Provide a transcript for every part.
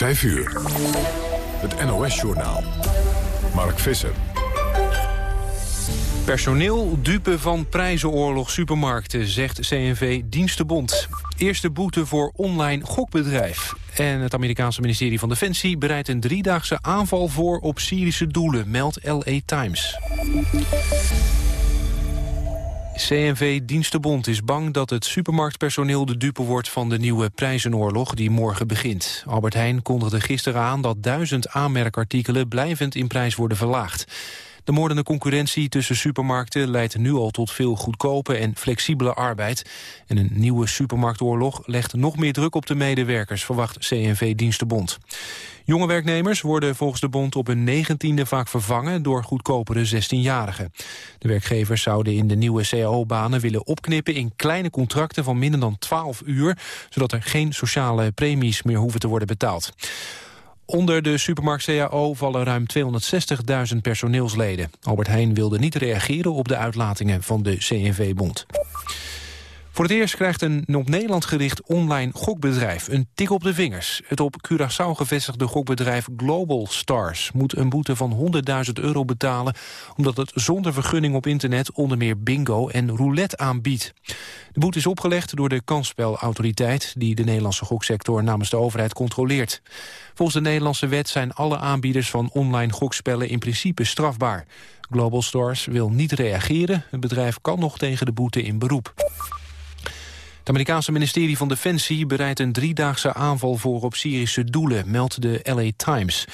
5 uur. Het NOS-journaal. Mark Visser. Personeel dupe van prijzenoorlog supermarkten, zegt CNV Dienstenbond. Eerste boete voor online gokbedrijf. En het Amerikaanse ministerie van Defensie bereidt een driedaagse aanval voor op Syrische doelen, meldt LA Times. CNV Dienstenbond is bang dat het supermarktpersoneel de dupe wordt van de nieuwe prijzenoorlog die morgen begint. Albert Heijn kondigde gisteren aan dat duizend aanmerkartikelen blijvend in prijs worden verlaagd. De moordende concurrentie tussen supermarkten leidt nu al tot veel goedkope en flexibele arbeid. En een nieuwe supermarktoorlog legt nog meer druk op de medewerkers, verwacht CNV Dienstenbond. Jonge werknemers worden volgens de bond op hun negentiende vaak vervangen door goedkopere 16-jarigen. De werkgevers zouden in de nieuwe cao-banen willen opknippen in kleine contracten van minder dan 12 uur, zodat er geen sociale premies meer hoeven te worden betaald. Onder de supermarkt CAO vallen ruim 260.000 personeelsleden. Albert Heijn wilde niet reageren op de uitlatingen van de CNV-bond. Voor het eerst krijgt een op Nederland gericht online gokbedrijf een tik op de vingers. Het op Curaçao gevestigde gokbedrijf Global Stars moet een boete van 100.000 euro betalen... omdat het zonder vergunning op internet onder meer bingo en roulette aanbiedt. De boete is opgelegd door de kansspelautoriteit... die de Nederlandse goksector namens de overheid controleert. Volgens de Nederlandse wet zijn alle aanbieders van online gokspellen in principe strafbaar. Global Stars wil niet reageren. Het bedrijf kan nog tegen de boete in beroep. Amerikaanse ministerie van Defensie bereidt een driedaagse aanval voor op Syrische doelen, meldt de LA Times.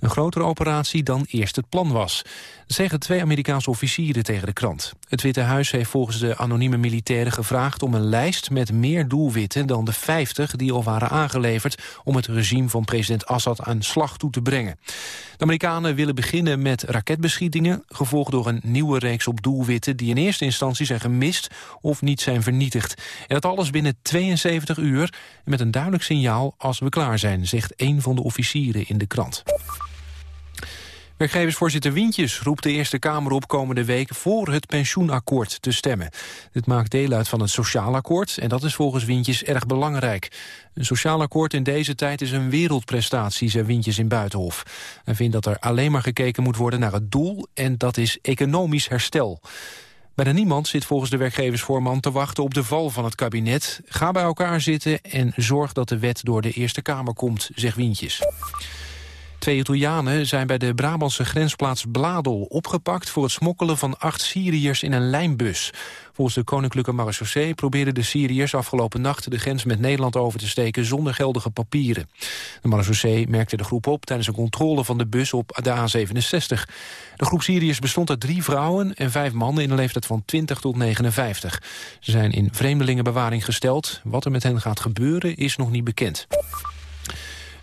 Een grotere operatie dan eerst het plan was. Zeggen twee Amerikaanse officieren tegen de krant. Het Witte Huis heeft volgens de anonieme militairen gevraagd om een lijst met meer doelwitten dan de 50 die al waren aangeleverd om het regime van president Assad aan slag toe te brengen. De Amerikanen willen beginnen met raketbeschietingen, gevolgd door een nieuwe reeks op doelwitten die in eerste instantie zijn gemist of niet zijn vernietigd. En dat alles binnen 72 uur met een duidelijk signaal als we klaar zijn, zegt een van de officieren in de krant. Werkgeversvoorzitter Wientjes roept de Eerste Kamer op komende week voor het pensioenakkoord te stemmen. Dit maakt deel uit van het sociaal akkoord en dat is volgens Wientjes erg belangrijk. Een sociaal akkoord in deze tijd is een wereldprestatie, zei Wientjes in Buitenhof. Hij vindt dat er alleen maar gekeken moet worden naar het doel en dat is economisch herstel. Bijna niemand zit volgens de werkgeversvoorman te wachten op de val van het kabinet. Ga bij elkaar zitten en zorg dat de wet door de Eerste Kamer komt, zegt Wientjes. Twee Italianen zijn bij de Brabantse grensplaats Bladel opgepakt... voor het smokkelen van acht Syriërs in een lijnbus. Volgens de Koninklijke Marechaussee probeerden de Syriërs afgelopen nacht... de grens met Nederland over te steken zonder geldige papieren. De Marechaussee merkte de groep op tijdens een controle van de bus op de A67. De groep Syriërs bestond uit drie vrouwen en vijf mannen... in een leeftijd van 20 tot 59. Ze zijn in vreemdelingenbewaring gesteld. Wat er met hen gaat gebeuren is nog niet bekend.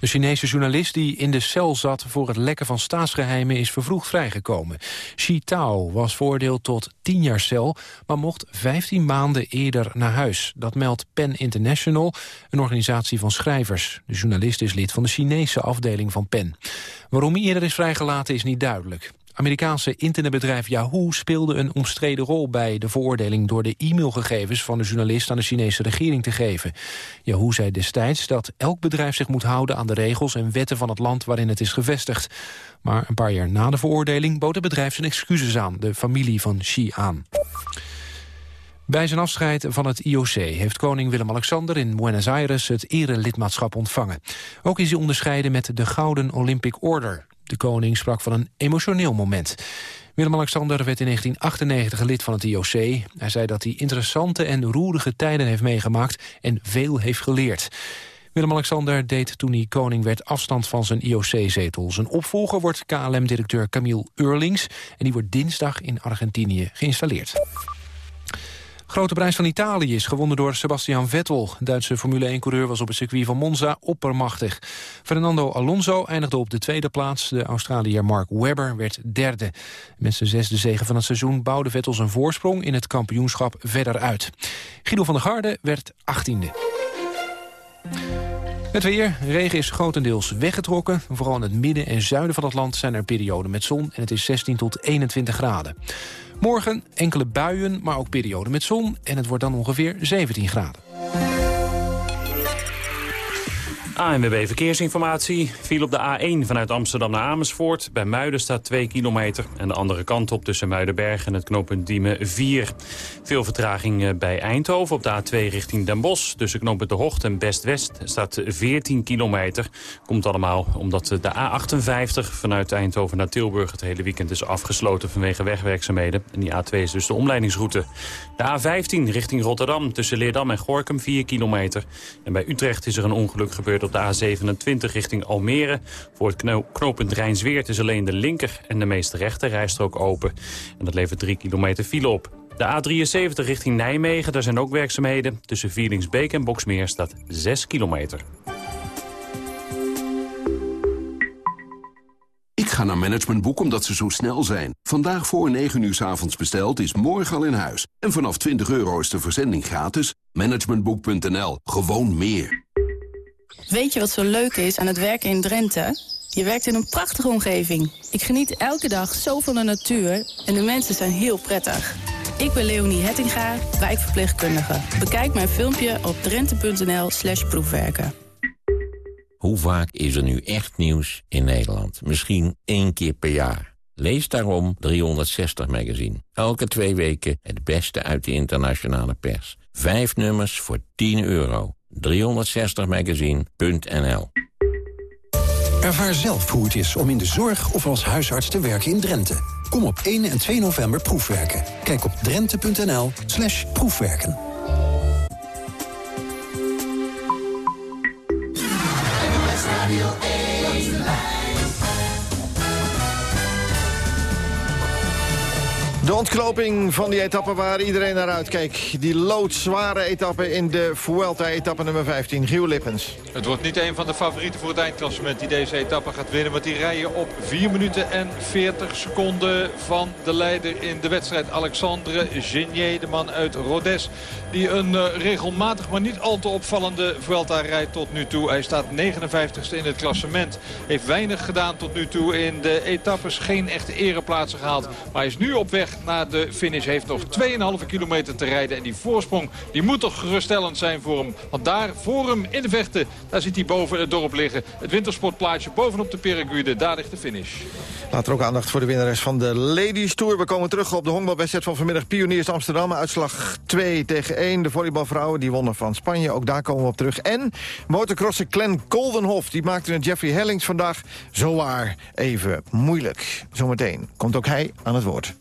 De Chinese journalist die in de cel zat voor het lekken van staatsgeheimen is vervroegd vrijgekomen. Xi Tao was veroordeeld tot 10 jaar cel, maar mocht 15 maanden eerder naar huis. Dat meldt PEN International, een organisatie van schrijvers. De journalist is lid van de Chinese afdeling van PEN. Waarom hij eerder is vrijgelaten is niet duidelijk. Amerikaanse internetbedrijf Yahoo speelde een omstreden rol bij de veroordeling door de e-mailgegevens van de journalist aan de Chinese regering te geven. Yahoo zei destijds dat elk bedrijf zich moet houden aan de regels en wetten van het land waarin het is gevestigd. Maar een paar jaar na de veroordeling bood het bedrijf zijn excuses aan, de familie van Xi aan. Bij zijn afscheid van het IOC heeft koning Willem-Alexander in Buenos Aires het erelidmaatschap ontvangen. Ook is hij onderscheiden met de Gouden Olympic Order. De koning sprak van een emotioneel moment. Willem-Alexander werd in 1998 lid van het IOC. Hij zei dat hij interessante en roerige tijden heeft meegemaakt en veel heeft geleerd. Willem-Alexander deed toen hij koning werd afstand van zijn IOC-zetel. Zijn opvolger wordt KLM-directeur Camille Eurlings... en die wordt dinsdag in Argentinië geïnstalleerd. Grote prijs van Italië is gewonnen door Sebastian Vettel. Duitse Formule 1-coureur was op het circuit van Monza oppermachtig. Fernando Alonso eindigde op de tweede plaats. De Australiër Mark Webber werd derde. Met zijn zesde zegen van het seizoen bouwde Vettel zijn voorsprong... in het kampioenschap verder uit. Guido van der Garde werd achttiende. Het weer. Regen is grotendeels weggetrokken. Vooral in het midden en zuiden van het land zijn er perioden met zon... en het is 16 tot 21 graden. Morgen enkele buien, maar ook perioden met zon... en het wordt dan ongeveer 17 graden. ANWB Verkeersinformatie viel op de A1 vanuit Amsterdam naar Amersfoort. Bij Muiden staat 2 kilometer. En de andere kant op tussen Muidenberg en het knooppunt Diemen 4. Veel vertraging eh, bij Eindhoven op de A2 richting Den Bosch. Tussen knooppunt De Hocht en Best-West staat 14 kilometer. Komt allemaal omdat de A58 vanuit Eindhoven naar Tilburg... het hele weekend is afgesloten vanwege wegwerkzaamheden. En die A2 is dus de omleidingsroute. De A15 richting Rotterdam tussen Leerdam en Gorkum 4 kilometer. En bij Utrecht is er een ongeluk gebeurd de A27 richting Almere. Voor het knooppunt Rijnsweert is alleen de linker en de meeste rechter rijstrook open. En dat levert 3 kilometer file op. De A73 richting Nijmegen, daar zijn ook werkzaamheden. Tussen Vierlingsbeek en Boksmeer staat 6 kilometer. Ik ga naar Managementboek omdat ze zo snel zijn. Vandaag voor 9 uur s avonds besteld is morgen al in huis. En vanaf 20 euro is de verzending gratis. Managementboek.nl. Gewoon meer. Weet je wat zo leuk is aan het werken in Drenthe? Je werkt in een prachtige omgeving. Ik geniet elke dag zo van de natuur en de mensen zijn heel prettig. Ik ben Leonie Hettinga, wijkverpleegkundige. Bekijk mijn filmpje op drenthe.nl slash proefwerken. Hoe vaak is er nu echt nieuws in Nederland? Misschien één keer per jaar. Lees daarom 360 Magazine. Elke twee weken het beste uit de internationale pers. Vijf nummers voor 10 euro. 360magazine.nl Ervaar zelf hoe het is om in de zorg of als huisarts te werken in Drenthe. Kom op 1 en 2 november proefwerken. Kijk op drenthe.nl proefwerken. De ontknoping van die etappe waar iedereen naar uitkeek. Die loodzware etappe in de Vuelta, etappe nummer 15. Giel Lippens. Het wordt niet een van de favorieten voor het eindklassement die deze etappe gaat winnen. Want die rijden op 4 minuten en 40 seconden van de leider in de wedstrijd. Alexandre Genier, de man uit Rodez. Die een uh, regelmatig, maar niet al te opvallende Vuelta rijdt tot nu toe. Hij staat 59ste in het klassement. Heeft weinig gedaan tot nu toe in de etappes. Geen echte ereplaatsen gehaald. Maar hij is nu op weg naar de finish. Heeft nog 2,5 kilometer te rijden. En die voorsprong die moet toch geruststellend zijn voor hem. Want daar voor hem in de vechten, daar zit hij boven het dorp liggen. Het wintersportplaatsje bovenop de Peragude. Daar ligt de finish. Later ook aandacht voor de winnares van de Ladies Tour. We komen terug op de honkbalwedstrijd van vanmiddag. Pioniers Amsterdam. Uitslag 2 tegen 1. De volleybalvrouwen die wonnen van Spanje. Ook daar komen we op terug. En motocrosser Glenn Koldenhof. Die maakte een Jeffrey Hellings vandaag zowaar even moeilijk. Zometeen komt ook hij aan het woord.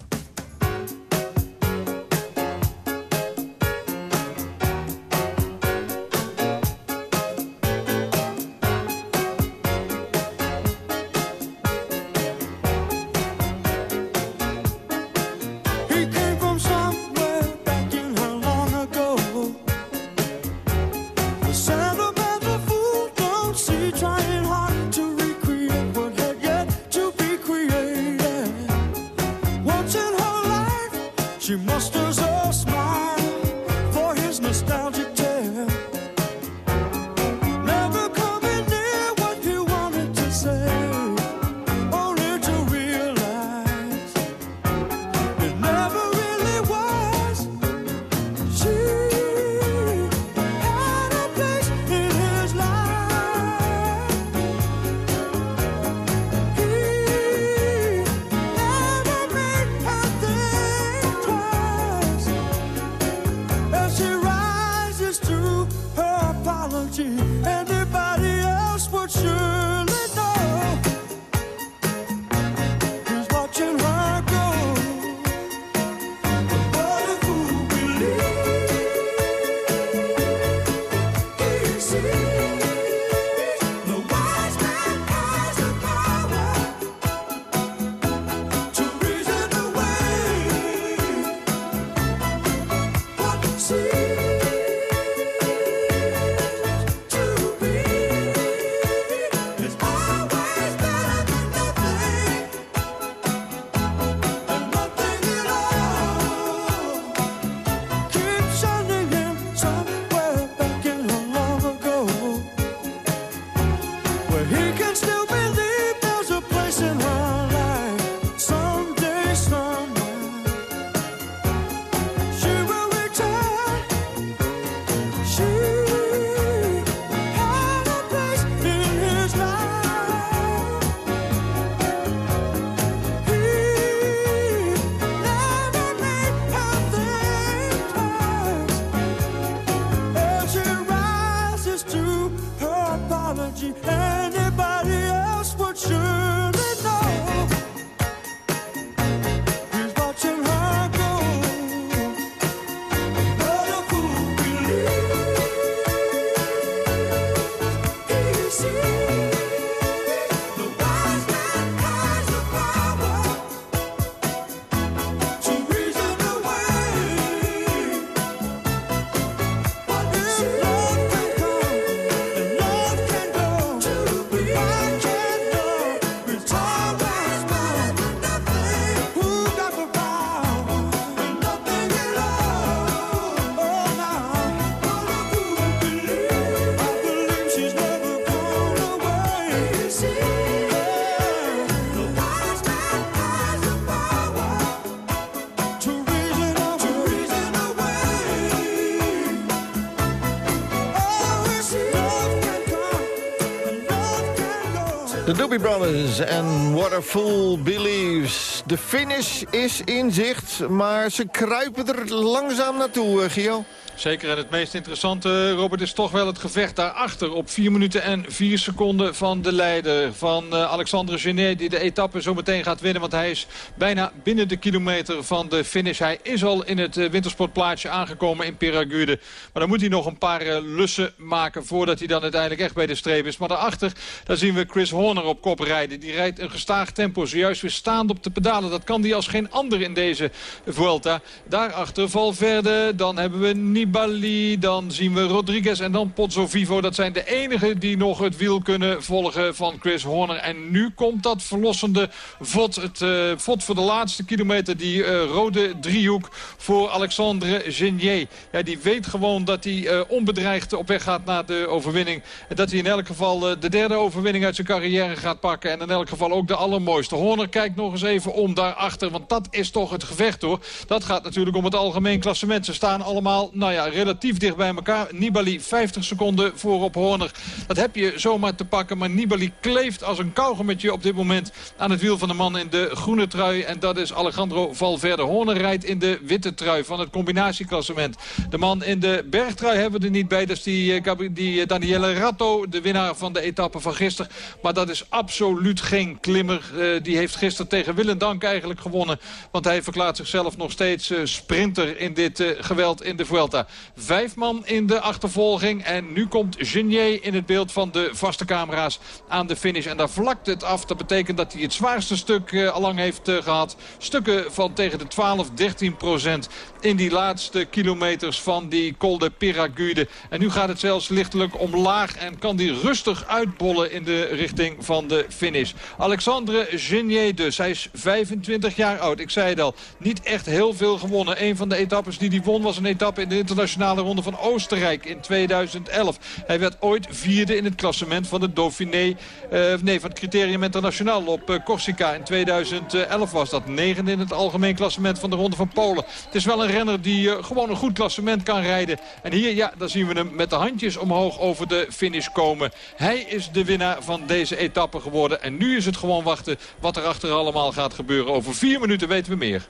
De Doobie Brothers en What Fool Believes. De finish is in zicht, maar ze kruipen er langzaam naartoe, eh, Gio. Zeker en het meest interessante, Robert, is toch wel het gevecht daarachter. Op 4 minuten en 4 seconden van de leider. Van uh, Alexandre Genet die de etappe zo meteen gaat winnen. Want hij is bijna binnen de kilometer van de finish. Hij is al in het uh, wintersportplaatsje aangekomen in Peragude. Maar dan moet hij nog een paar uh, lussen maken voordat hij dan uiteindelijk echt bij de streep is. Maar daarachter, daar zien we Chris Horner op kop rijden. Die rijdt een gestaag tempo. Zojuist weer staand op de pedalen. Dat kan hij als geen ander in deze Vuelta. Daarachter Valverde. Dan hebben we Nibali. Dan zien we Rodriguez en dan Pozzo Vivo. Dat zijn de enigen die nog het wiel kunnen volgen van Chris Horner. En nu komt dat verlossende vod. Het uh, vod voor de laatste kilometer. Die uh, rode driehoek voor Alexandre Genier. Ja, die weet gewoon dat hij uh, onbedreigd op weg gaat naar de overwinning. En dat hij in elk geval de derde overwinning uit zijn carrière gaat pakken. En in elk geval ook de allermooiste. Horner kijkt nog eens even om daarachter. Want dat is toch het gevecht hoor. Dat gaat natuurlijk om het algemeen klassement. Ze staan allemaal, nou ja, relatief dicht bij elkaar. Nibali 50 seconden voor op Horner. Dat heb je zomaar te pakken. Maar Nibali kleeft als een kauwgommetje op dit moment aan het wiel van de man in de groene trui. En dat is Alejandro Valverde. Horner rijdt in de witte trui van het combinatieklassement. De man in de bergtrui hebben we er niet bij. Dat is die, die Daniele Ratto, de winnaar van de etappe van gisteren. Maar dat is absoluut geen klimmer. Uh, die heeft gisteren tegen Willendank eigenlijk gewonnen. Want hij verklaart zichzelf nog steeds sprinter in dit geweld in de Vuelta. Vijf man in de achtervolging. En nu komt Genier in het beeld van de vaste camera's aan de finish. En daar vlakt het af. Dat betekent dat hij het zwaarste stuk uh, heeft uh, gehad. Stukken van tegen de 12, 13 procent in die laatste kilometers van die Col de Peragude. En nu gaat het zelfs lichtelijk omlaag en kan die rustig uitbollen in de richting van de finish. Alexandre Genier dus. Hij is 25 jaar oud. Ik zei het al, niet echt heel veel gewonnen. Een van de etappes die hij won was een etappe in de internationale ronde van Oostenrijk in 2011. Hij werd ooit vierde in het klassement van de Dauphiné, uh, nee, van het Criterium Internationaal op uh, Corsica. In 2011 was dat negende in het algemeen klassement van de Ronde van Polen. Het is wel een renner die uh, gewoon een goed klassement kan rijden. En hier, ja, dan zien we hem met de handjes omhoog over de finish komen. Hij is de winnaar van deze etappe geworden. En nu is het gewoon wachten wat er achter allemaal gaat gebeuren. Over vier minuten weten we meer.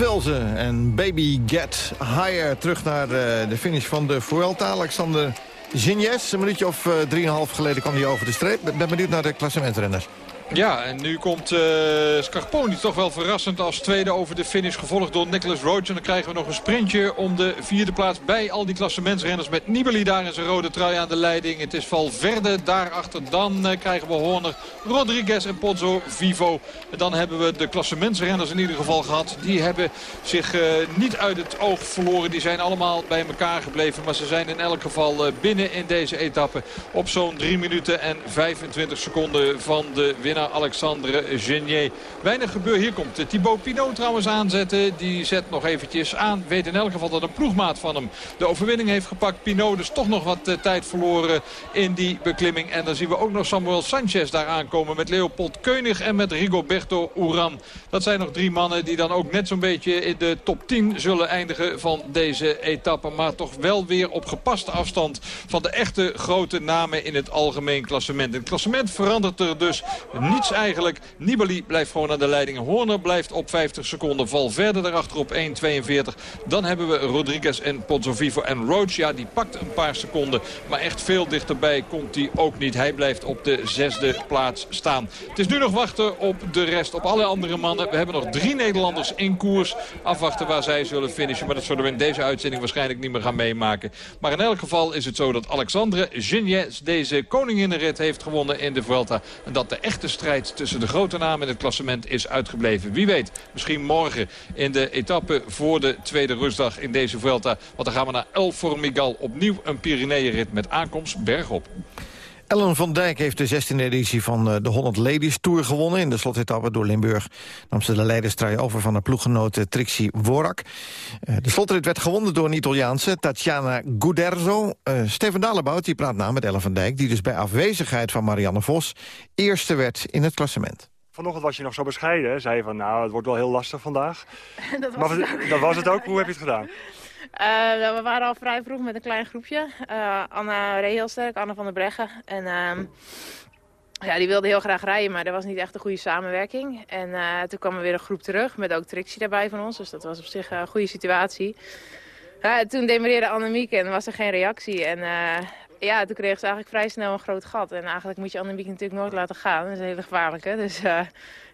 Velzen en Baby Get Higher. Terug naar eh, de finish van de Vuelta. Alexander Gignes, een minuutje of uh, 3,5 geleden kwam hij over de streep. Ben benieuwd naar de klassementrenners. Ja, en nu komt uh, Scarponi toch wel verrassend als tweede over de finish. Gevolgd door Nicholas Roach. En dan krijgen we nog een sprintje om de vierde plaats bij al die klassementsrenners. Met Nibali daar in zijn rode trui aan de leiding. Het is Valverde daarachter. Dan uh, krijgen we Horner, Rodriguez en Pozzo Vivo. En dan hebben we de klassementsrenners in ieder geval gehad. Die hebben zich uh, niet uit het oog verloren. Die zijn allemaal bij elkaar gebleven. Maar ze zijn in elk geval binnen in deze etappe. Op zo'n 3 minuten en 25 seconden van de winnaar. Alexandre Genier. Weinig gebeurt. Hier komt Thibaut Pinot trouwens aanzetten. Die zet nog eventjes aan. Weet in elk geval dat een ploegmaat van hem de overwinning heeft gepakt. Pinot dus toch nog wat uh, tijd verloren in die beklimming. En dan zien we ook nog Samuel Sanchez daar aankomen met Leopold Keunig en met Rigoberto Uran. Dat zijn nog drie mannen die dan ook net zo'n beetje in de top 10 zullen eindigen van deze etappe. Maar toch wel weer op gepaste afstand van de echte grote namen in het algemeen klassement. Het klassement verandert er dus niets eigenlijk. Nibali blijft gewoon aan de leiding. Horner blijft op 50 seconden. Val verder daarachter op 1.42. Dan hebben we Rodriguez en Pozzovivo en Roach. Ja, die pakt een paar seconden. Maar echt veel dichterbij komt hij ook niet. Hij blijft op de zesde plaats staan. Het is nu nog wachten op de rest. Op alle andere mannen. We hebben nog drie Nederlanders in koers. Afwachten waar zij zullen finishen. Maar dat zullen we in deze uitzending waarschijnlijk niet meer gaan meemaken. Maar in elk geval is het zo dat Alexandre Geniez deze koninginnenrit heeft gewonnen in de Vuelta. En dat de echte strijd tussen de grote namen in het klassement is uitgebleven. Wie weet, misschien morgen in de etappe voor de tweede rustdag in deze Vuelta. Want dan gaan we naar El Formigal. Opnieuw een Pyreneeënrit met aankomst bergop. Ellen van Dijk heeft de 16e editie van de 100 Ladies Tour gewonnen. In de slotetappe door Limburg nam ze de leiderstrui over van haar ploeggenoot Trixie Worak. De slotrit werd gewonnen door een Italiaanse, Tatjana Guderzo. Uh, Steven Dalebout die praat na met Ellen van Dijk... die dus bij afwezigheid van Marianne Vos eerste werd in het klassement. Vanochtend was je nog zo bescheiden. Zei je van, nou, het wordt wel heel lastig vandaag. dat, was maar, dat was het ook. Hoe heb je het gedaan? Uh, we waren al vrij vroeg met een klein groepje. Uh, Anna reed heel sterk, Anna van der Breggen. En uh, ja, die wilde heel graag rijden, maar er was niet echt een goede samenwerking. En eh, toen kwam er weer een groep terug met ook Trixie daarbij van ons. Dus dat was op zich een goede situatie. toen demareerde Annemiek en was er geen reactie. En ja, toen kreeg ze eigenlijk vrij snel een groot gat. En eigenlijk moet je Annemiek natuurlijk nooit laten gaan. Dat is een hele gevaarlijke. Dus,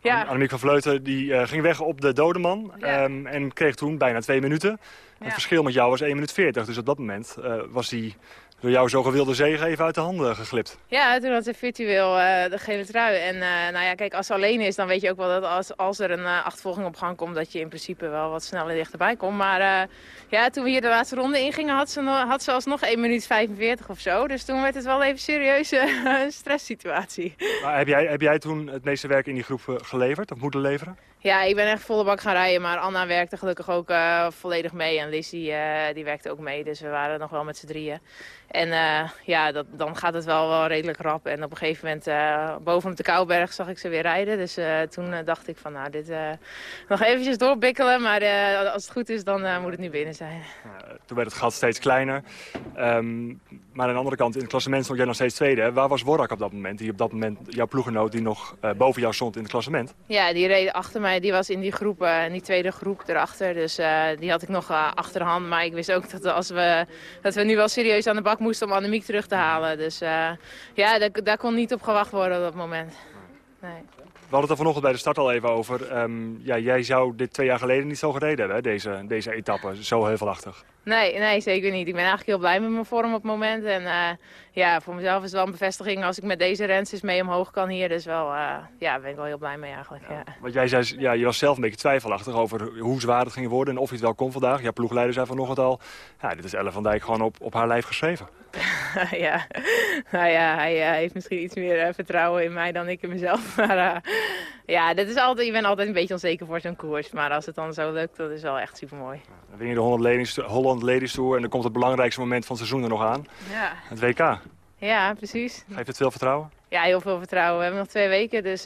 ja. Annemiek van Vleuten die, uh, ging weg op de dodeman. Ja. Um, en kreeg toen bijna twee minuten. Het verschil met jou was 1 minuut 40. Dus op dat moment uh, was die door jouw zo gewilde zege even uit de handen geglipt. Ja, toen had ze virtueel uh, de gele trui. En uh, nou ja, kijk, als ze alleen is, dan weet je ook wel dat als, als er een uh, achtervolging op gang komt... dat je in principe wel wat sneller dichterbij komt. Maar ja, toen we hier de laatste ronde ingingen, had ze, had ze alsnog 1 minuut 45 of zo. Dus toen werd het wel even serieuze stresssituatie. Maar heb, jij, heb jij toen het meeste werk in die groep geleverd of moeten leveren? Ja, ik ben echt volle bak gaan rijden, maar Anna werkte gelukkig ook uh, volledig mee. En Lizzie uh, die werkte ook mee, dus we waren nog wel met z'n drieën. En uh, ja, dat, dan gaat het wel, wel redelijk rap. En op een gegeven moment boven op de Kouwberg zag ik ze weer rijden. Dus toen dacht ik van nou, dit nog eventjes doorbikkelen. Maar als het goed is, dan moet het nu binnen zijn. toen werd het gat steeds kleiner. Um, maar aan de andere kant, in het klassement stond jij nog steeds tweede. Waar was Worak op dat moment? Die op dat moment, jouw ploegenoot, die nog boven jou stond in het klassement? Ja, die reed achter mij die was in die groep, uh, in die tweede groep erachter. Dus uh, die had ik nog uh, achter de hand. Maar ik wist ook dat, als we, dat we nu wel serieus aan de bak moesten om Annemiek terug te halen. Dus ja, daar, daar kon niet op gewacht worden op dat moment. Nee. We hadden het er vanochtend bij de start al even over. Um, ja, jij zou dit twee jaar geleden niet zo gereden hebben, hè? Deze, deze etappe. Zo heuvelachtig. Nee, nee, zeker niet. Ik ben eigenlijk heel blij met mijn vorm op het moment. En uh, ja, voor mezelf is het wel een bevestiging als ik met deze rens mee omhoog kan hier. Dus wel, uh, ja, ben ik wel heel blij mee eigenlijk. Ja. Ja. Want jij zei, ja, je was zelf een beetje twijfelachtig over hoe zwaar het ging worden en of je het wel kon vandaag. Ja, ploegleider zei vanochtend al, ja, dit is Ellen van Dijk gewoon op, op haar lijf geschreven. ja, nou ja, hij uh, heeft misschien iets meer vertrouwen in mij dan ik in mezelf. Maar ja, dat is altijd, je bent altijd een beetje onzeker voor zo'n koers. Maar als het dan zo lukt, dat is wel echt super mooi. Dan win je de Holland Ladies, Holland Ladies Tour en dan komt het belangrijkste moment van het seizoen er nog aan. Ja. Het WK. Ja, precies. Geeft het veel vertrouwen? Ja, heel veel vertrouwen. We hebben nog twee weken, dus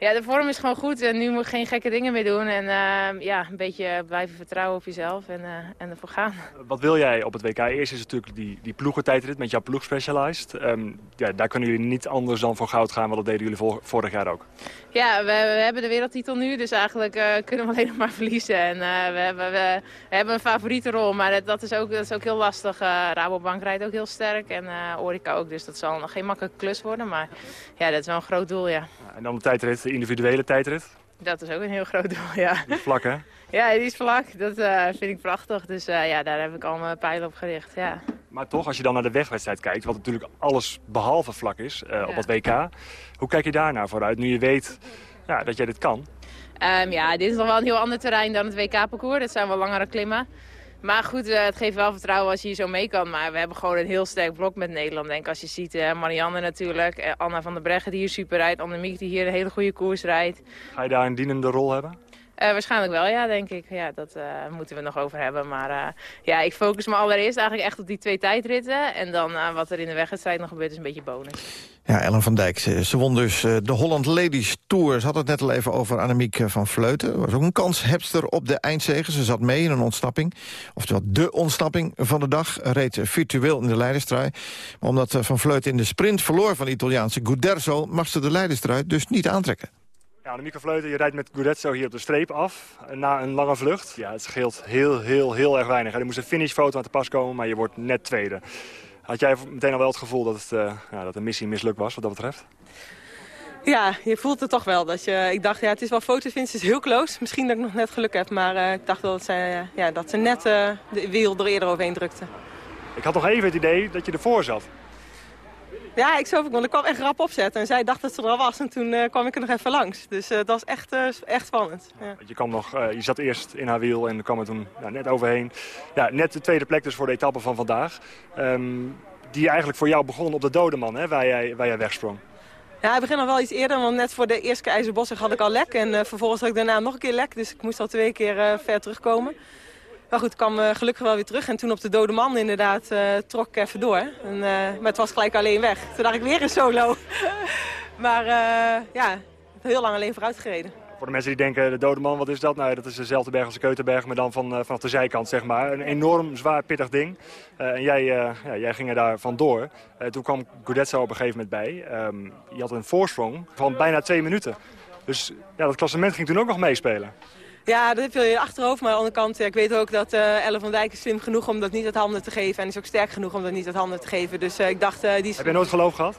Ja, de vorm is gewoon goed en nu moet je geen gekke dingen meer doen. En ehm, ja, een beetje blijven vertrouwen op jezelf en, eh, en ervoor gaan. Wat wil jij op het WK? Eerst is natuurlijk die, die ploegentijdrit met jouw ploeg Specialized. Ehm, ja, daar kunnen jullie niet anders dan voor goud gaan, want dat deden jullie vor- vorig jaar ook. Ja, we, we hebben de wereldtitel nu, dus eigenlijk eh, kunnen we alleen nog maar verliezen. En eh, we, hebben, we, we hebben een favoriete rol, maar dat, dat, is ook, dat is ook heel lastig. Rabobank rijdt ook heel sterk en Orica ook, dus dat zal nog geen makkelijke klus worden. Maar ja, dat is wel een groot doel, ja. En dan de tijdrit, de individuele tijdrit. Dat is ook een heel groot doel, ja. Die is vlak, hè? Ja, die is vlak. Dat eh, vind ik prachtig. Dus eh, ja, daar heb ik al mijn pijlen op gericht, ja. Maar toch, als je dan naar de wegwedstrijd kijkt, wat natuurlijk alles behalve vlak is eh, op het WK. Hoe kijk je daar naar vooruit, nu je weet ja, dat jij dit kan? Ehm, ja, dit is nog wel een heel ander terrein dan het WK-parcours. Dat zijn wel langere klimmen. Maar goed, eh, het geeft wel vertrouwen als je hier zo mee kan. Maar we hebben gewoon een heel sterk blok met Nederland. Denk als je ziet, eh, Marianne natuurlijk, eh, Anna van der Breggen die hier super rijdt. Annemiek die hier een hele goede koers rijdt. Ga je daar een dienende rol hebben? Eh, waarschijnlijk wel, ja, denk ik. Ja, dat eh, moeten we nog over hebben. Maar eh, ja, ik focus me allereerst eigenlijk echt op die twee tijdritten. En dan wat er in de wegwedstrijd nog gebeurt is een beetje bonus. Ja, Ellen van Dijk, ze, won dus de Holland Ladies Tour. Ze had het net al even over Annemiek van Vleuten. was ook een kanshebster op de eindzege. Ze zat mee in een ontsnapping. Oftewel de ontsnapping van de dag. Reed virtueel in de leiderstrui. Maar omdat Van Vleuten in de sprint verloor van de Italiaanse Guderzo... mag ze de leiderstrui dus niet aantrekken. Ja, Annemieke Vleuten, je rijdt met Gudetzo hier op de streep af na een lange vlucht. Ja, het scheelt heel, heel, heel erg weinig. Er moest een finishfoto aan te pas komen, maar je wordt net tweede. Had jij meteen al wel het gevoel dat, het, eh, ja, dat de missie mislukt was wat dat betreft? Ja, je voelt het toch wel. Dat je, ik dacht, ja, het is wel fotofinish, het is heel close. Misschien dat ik nog net geluk heb, maar eh, ik dacht wel dat ze, eh, ja, dat ze net eh, de wiel er eerder overheen drukte. Ik had nog even het idee dat je ervoor zat. Ja, ik zo ik, want ik kwam echt rap opzetten. En zij dacht dat ze er al was en toen eh, kwam ik er nog even langs. Dus eh, dat was echt, eh, echt spannend. Ja. Je, kwam nog, je zat eerst in haar wiel en kwam er toen net overheen. Ja, net de tweede plek dus voor de etappe van vandaag. Ehm, die eigenlijk voor jou begon op de Dodeman, hè, waar, jij, waar jij wegsprong. Ja, ik begin al wel iets eerder, want net voor de eerste keer IJzerbossig had ik al lek. En vervolgens had ik daarna nog een keer lek, dus ik moest al twee keer ver terugkomen. Maar goed, ik kwam eh, gelukkig wel weer terug. En toen op de dode man inderdaad eh, trok ik even door. En, eh, maar het was gelijk alleen weg. Toen dacht ik weer een solo. maar ja, heel lang alleen vooruit gereden. Voor de mensen die denken, de dode man, wat is dat? Nou, dat is dezelfde berg als de Keutenberg, maar dan van, vanaf de zijkant, zeg maar. Een enorm zwaar, pittig ding. En jij, ja, jij ging er daar vandoor. Toen kwam Gudetzo op een gegeven moment bij. Ehm, je had een voorsprong van bijna twee minuten. Dus ja, dat klassement ging toen ook nog meespelen. Ja, dat heb je in je achterhoofd. Maar aan de andere kant, ja, ik weet ook dat eh Elle van Dijk is slim genoeg om dat niet uit handen te geven. En is ook sterk genoeg om dat niet uit handen te geven. Dus eh, ik dacht... eh, die is... Heb jij nooit geloof gehad?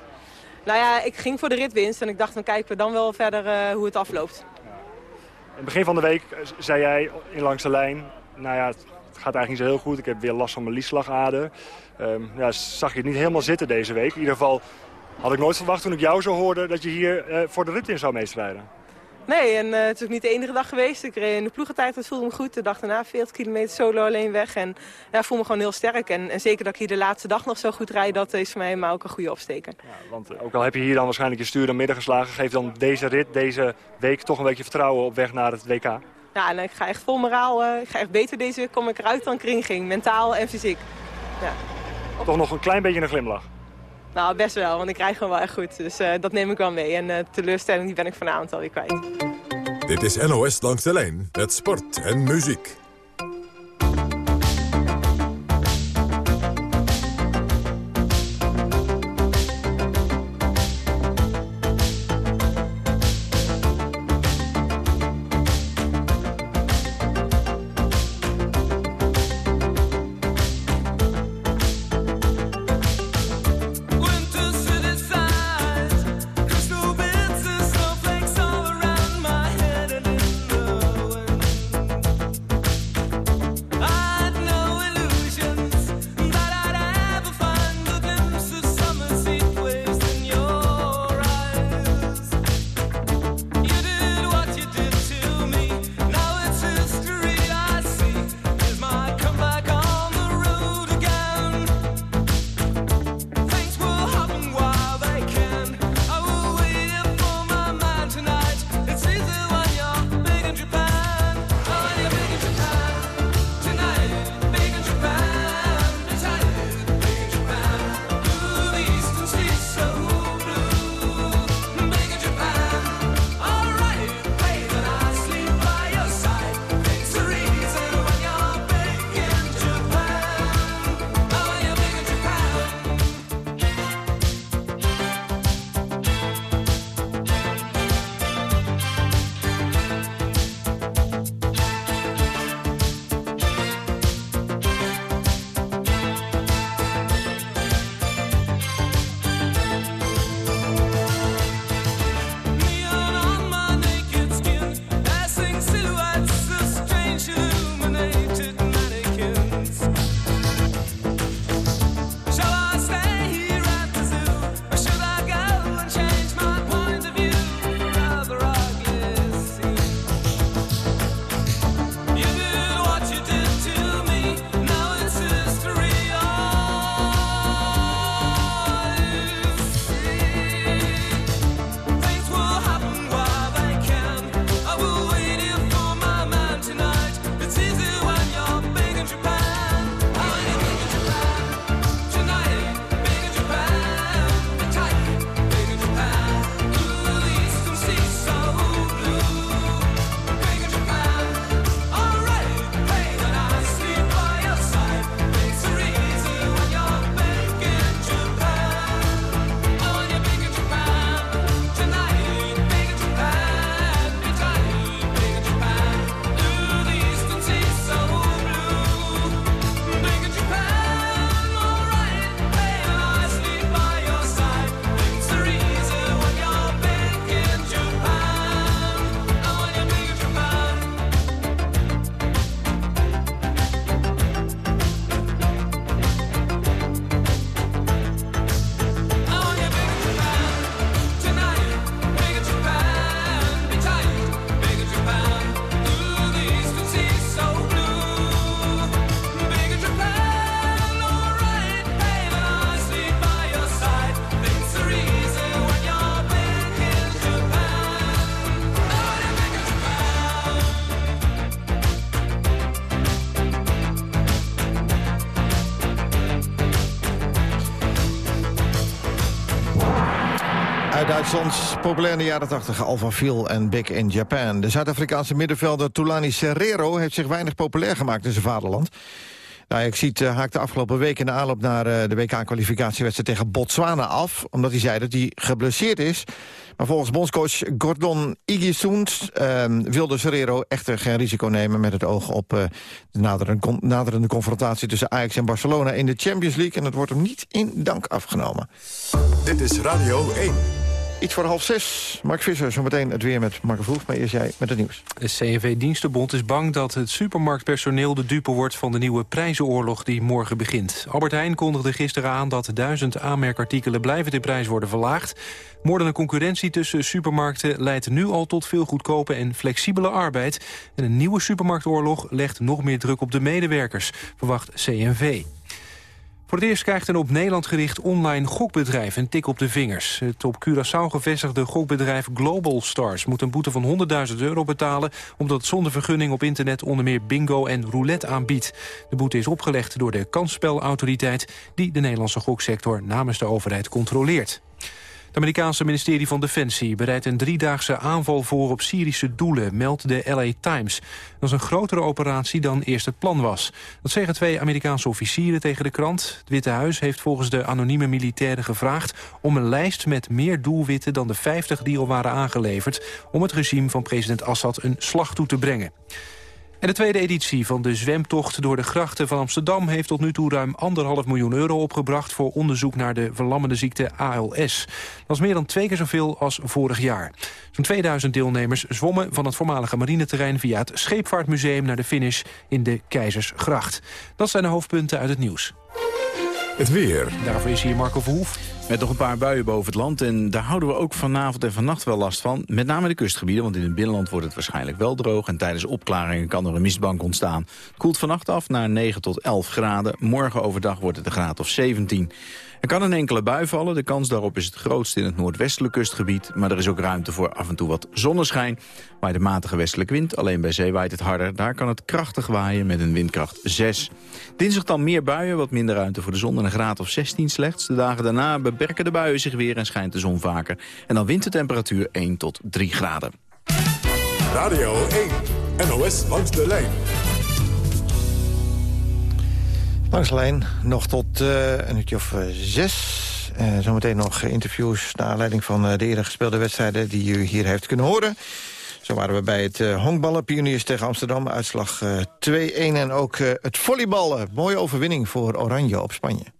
Nou ja, ik ging voor de ritwinst. En ik dacht, dan kijken we dan wel verder hoe het afloopt. In het begin van de week zei jij in langs de lijn... Nou ja, het gaat eigenlijk niet zo heel goed. Ik heb weer last van mijn liesslagader. Ehm, ja, zag je het niet helemaal zitten deze week. In ieder geval had ik nooit verwacht toen ik jou zo hoorde... dat je hier voor de rit in zou meestrijden. Nee, en eh, het is ook niet de enige dag geweest. Ik reed in de ploegentijd, dat voelde me goed. De dag daarna 40 kilometer solo alleen weg. En ja, voel me gewoon heel sterk. En, en zeker dat ik hier de laatste dag nog zo goed rijd... dat is voor mij helemaal ook een goede opsteker. Want eh, ook al heb je hier dan waarschijnlijk je stuur dan midden geslagen... geeft dan deze rit, deze week toch een beetje vertrouwen op weg naar het WK. Ja, en ik ga echt vol moraal. eh, ik ga echt beter deze week kom ik eruit dan ik erin ging. Mentaal en fysiek. Ja. Toch nog een klein beetje een glimlach. Nou, best wel, want ik rijd gewoon wel echt goed. Dus eh, dat neem ik wel mee. En eh, teleurstelling die ben ik vanavond alweer kwijt. Dit is NOS Langs de Lijn met sport en muziek. Populair in de jaren 80, Alpha Phil en Big in Japan. De Zuid-Afrikaanse middenvelder Tulani Serrero heeft zich weinig populair gemaakt in zijn vaderland. Nou, ik zie uh, haakte afgelopen week in de aanloop naar uh, de WK-kwalificatiewedstrijd tegen Botswana af. Omdat hij zei dat hij geblesseerd is. Maar volgens bondscoach Gordon Igisund uh, wilde Serrero echter geen risico nemen... met het oog op uh, de naderende, naderende confrontatie tussen Ajax en Barcelona in de Champions League. En dat wordt hem niet in dank afgenomen. Dit is Radio 1. Iets voor half zes. Mark Visser, zometeen het weer met Mark Vroeg. Maar eerst jij met het nieuws. De CNV-dienstenbond is bang dat het supermarktpersoneel de dupe wordt... van de nieuwe prijzenoorlog die morgen begint. Albert Heijn kondigde gisteren aan dat duizend aanmerkartikelen... blijvend in prijs worden verlaagd. Moordende concurrentie tussen supermarkten leidt nu al tot veel goedkope en flexibele arbeid. En een nieuwe supermarktoorlog legt nog meer druk op de medewerkers, verwacht CNV. Voor het eerst krijgt een op Nederland gericht online gokbedrijf een tik op de vingers. Het op Curaçao gevestigde gokbedrijf Global Stars moet een boete van 100.000 euro betalen... omdat het zonder vergunning op internet onder meer bingo en roulette aanbiedt. De boete is opgelegd door de kansspelautoriteit... die de Nederlandse goksector namens de overheid controleert. Het Amerikaanse ministerie van Defensie bereidt een driedaagse aanval voor op Syrische doelen, meldt de LA Times. Dat is een grotere operatie dan eerst het plan was. Dat zeggen twee Amerikaanse officieren tegen de krant. Het Witte Huis heeft volgens de anonieme militairen gevraagd om een lijst met meer doelwitten dan de 50 die al waren aangeleverd, om het regime van president Assad een slag toe te brengen. En de tweede editie van de zwemtocht door de grachten van Amsterdam... heeft tot nu toe ruim anderhalf miljoen euro opgebracht... voor onderzoek naar de verlammende ziekte ALS. Dat is meer dan twee keer zoveel als vorig jaar. Zo'n 2000 deelnemers zwommen van het voormalige marineterrein... via het Scheepvaartmuseum naar de finish in de Keizersgracht. Dat zijn de hoofdpunten uit het nieuws. Het weer. Daarvoor is hier Marco Verhoef. Met nog een paar buien boven het land. En daar houden we ook vanavond en vannacht wel last van. Met name de kustgebieden, want in het binnenland wordt het waarschijnlijk wel droog. En tijdens opklaringen kan er een mistbank ontstaan. Het koelt vannacht af naar 9 tot 11 graden. Morgen overdag wordt het een graad of 17. Er kan een enkele bui vallen. De kans daarop is het grootst in het noordwestelijk kustgebied. Maar er is ook ruimte voor af en toe wat zonneschijn. Waait de matige westelijke wind. Alleen bij zee waait het harder. Daar kan het krachtig waaien met een windkracht 6. Dinsdag dan meer buien, wat minder ruimte voor de zon en een graad of 16 slechts. De dagen daarna beperken de buien zich weer en schijnt de zon vaker. En dan wint de temperatuur 1 tot 3 graden. Radio 1, NOS langs de lijn. Langs lijn nog tot uh, een uurtje of uh, zes. Zometeen nog interviews naar aanleiding van de eerder gespeelde wedstrijden... die u hier heeft kunnen horen. Zo waren we bij het honkballen, pioniers tegen Amsterdam. Uitslag uh, 2-1 en ook het volleyballen. Mooie overwinning voor Oranje op Spanje.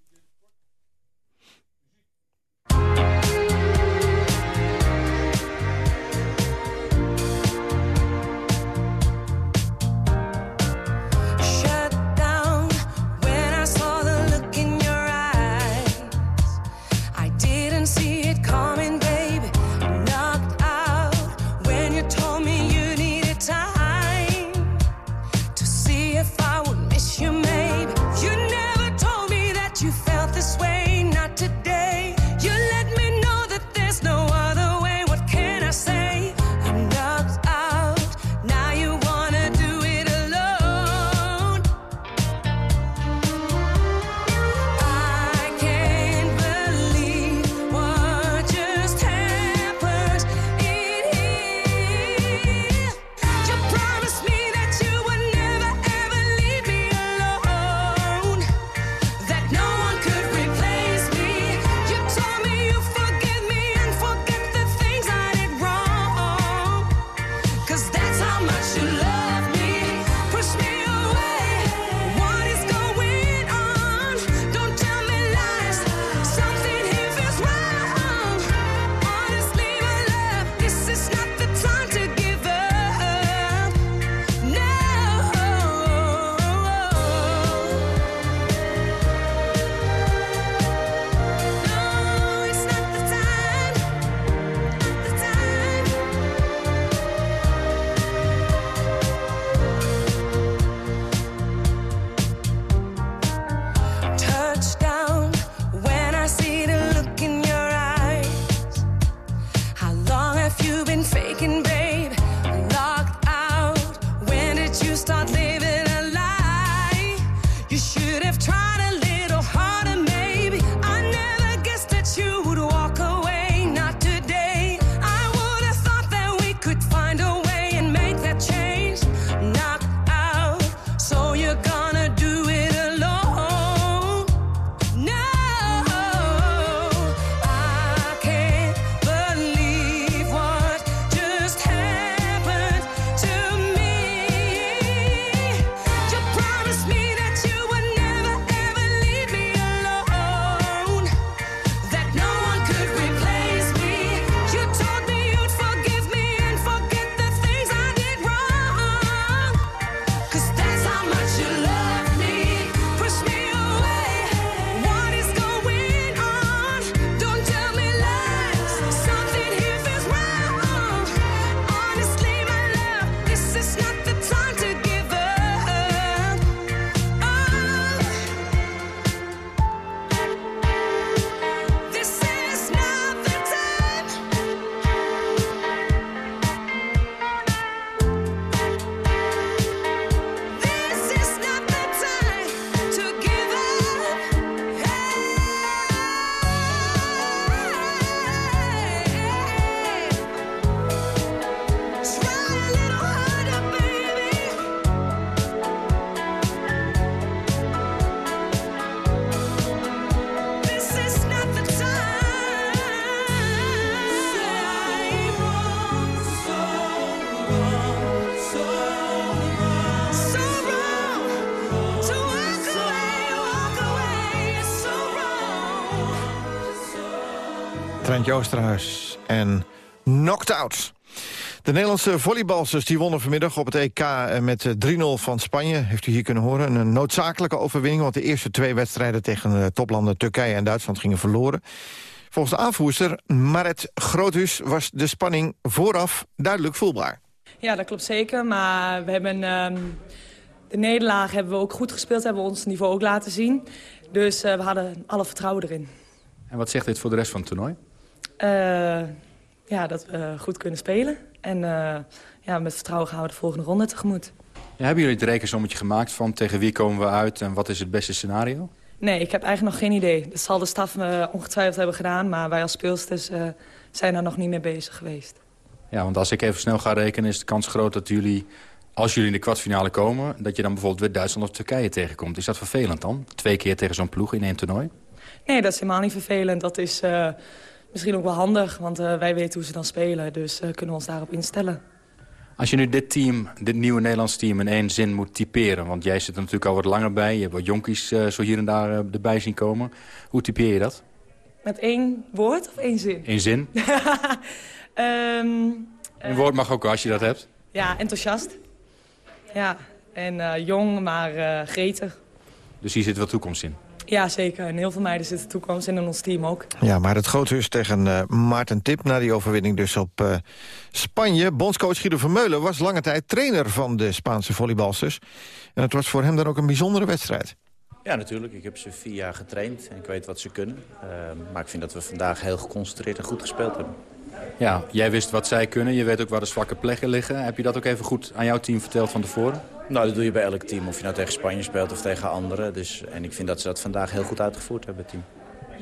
Oosterhuis en Knocked Out. De Nederlandse volleybalsters die wonnen vanmiddag op het EK met eh, 3-0 van Spanje. Heeft u hier kunnen horen. Een noodzakelijke overwinning, want de eerste twee wedstrijden... tegen de toplanden Turkije en Duitsland gingen verloren. Volgens de aanvoerster Maret Groothuis was de spanning vooraf duidelijk voelbaar. Ja, dat klopt zeker. Maar we hebben ehm, de nederlaag hebben we ook goed gespeeld. Hebben we ons niveau ook laten zien. Dus eh, we hadden alle vertrouwen erin. En wat zegt dit voor de rest van het toernooi? Eh, ja, dat we goed kunnen spelen. En eh, ja, met vertrouwen gaan we de volgende ronde tegemoet. Ja, hebben jullie het rekensommetje gemaakt van tegen wie komen we uit... en wat is het beste scenario? Nee, ik heb eigenlijk nog geen idee. Dat zal de staf me ongetwijfeld hebben gedaan. Maar wij als speelsters eh, zijn daar nog niet mee bezig geweest. Ja, want als ik even snel ga rekenen... is de kans groot dat jullie, als jullie in de kwartfinale komen... dat je dan bijvoorbeeld weer Duitsland of Turkije tegenkomt. Is dat vervelend dan? Twee keer tegen zo'n ploeg in één toernooi? Nee, dat is helemaal niet vervelend. Dat is misschien ook wel handig, want eh, wij weten hoe ze dan spelen. Dus eh, kunnen we ons daarop instellen. Als je nu dit team, dit nieuwe Nederlands team in één zin moet typeren... want jij zit er natuurlijk al wat langer bij, je hebt wat jonkies eh, zo hier en daar erbij zien komen. Hoe typeer je dat? Met één woord of één zin? In zin? Ehm, Een woord mag ook als je dat hebt. ja, enthousiast. Ja, en jong, maar gretig. Dus hier zit wel toekomst in. Ja, zeker. En heel veel meiden zitten toekomst in en ons team ook. Ja, maar het Groothuis tegen eh, Maarten Tip... na die overwinning dus op eh, Spanje. Bondscoach Guido Vermeulen was lange tijd trainer van de Spaanse volleybalsters. En het was voor hem dan ook een bijzondere wedstrijd. Ja, natuurlijk. Ik heb ze vier jaar getraind en ik weet wat ze kunnen. Ehm, maar ik vind dat we vandaag heel geconcentreerd en goed gespeeld hebben. Ja, jij wist wat zij kunnen. Je weet ook waar de zwakke plekken liggen. Heb je dat ook even goed aan jouw team verteld van tevoren? Nou, dat doe je bij elk team. Of je nou tegen Spanje speelt of tegen anderen. Dus, en ik vind dat ze dat vandaag heel goed uitgevoerd hebben, het team.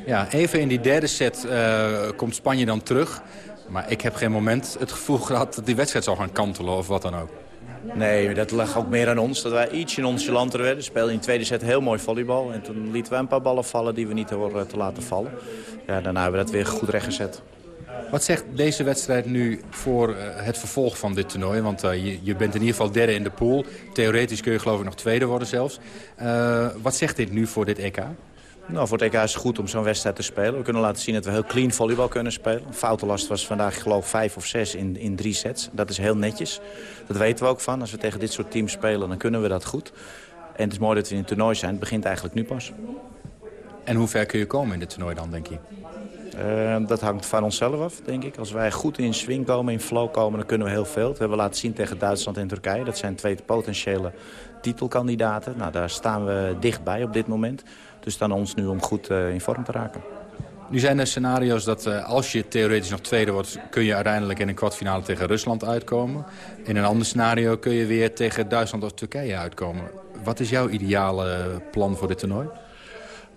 Ja, even in die derde set eh, komt Spanje dan terug. Maar ik heb geen moment het gevoel gehad dat die wedstrijd zou gaan kantelen of wat dan ook. Nee, dat lag ook meer aan ons. Dat wij ietsje nonchalanter werden. We speelden in de tweede set heel mooi volleybal. En toen lieten wij een paar ballen vallen die we niet horen te laten vallen. Ja, daarna hebben we dat weer goed rechtgezet. Wat zegt deze wedstrijd nu voor eh, het vervolg van dit toernooi? Want eh, je, je bent in ieder geval derde in de pool. Theoretisch kun je geloof ik nog tweede worden zelfs. Eh, wat zegt dit nu voor dit EK? Nou, voor het EK is het goed om zo'n wedstrijd te spelen. We kunnen laten zien dat we heel clean volleybal kunnen spelen. Foutenlast was vandaag ik geloof vijf of zes in, in drie sets. Dat is heel netjes. Dat weten we ook van. Als we tegen dit soort teams spelen, dan kunnen we dat goed. En het is mooi dat we in het toernooi zijn. Het begint eigenlijk nu pas. En hoe ver kun je komen in dit toernooi dan, denk je? Uh, dat hangt van onszelf af, denk ik. Als wij goed in swing komen, in flow komen, dan kunnen we heel veel. Dat hebben we laten zien tegen Duitsland en Turkije. Dat zijn twee potentiële titelkandidaten. Nou, daar staan we dichtbij op dit moment. Dus het ons nu om goed uh, in vorm te raken. Nu zijn er scenario's dat uh, als je theoretisch nog tweede wordt... kun je uiteindelijk in een kwartfinale tegen Rusland uitkomen. In een ander scenario kun je weer tegen Duitsland of Turkije uitkomen. Wat is jouw ideale plan voor dit toernooi?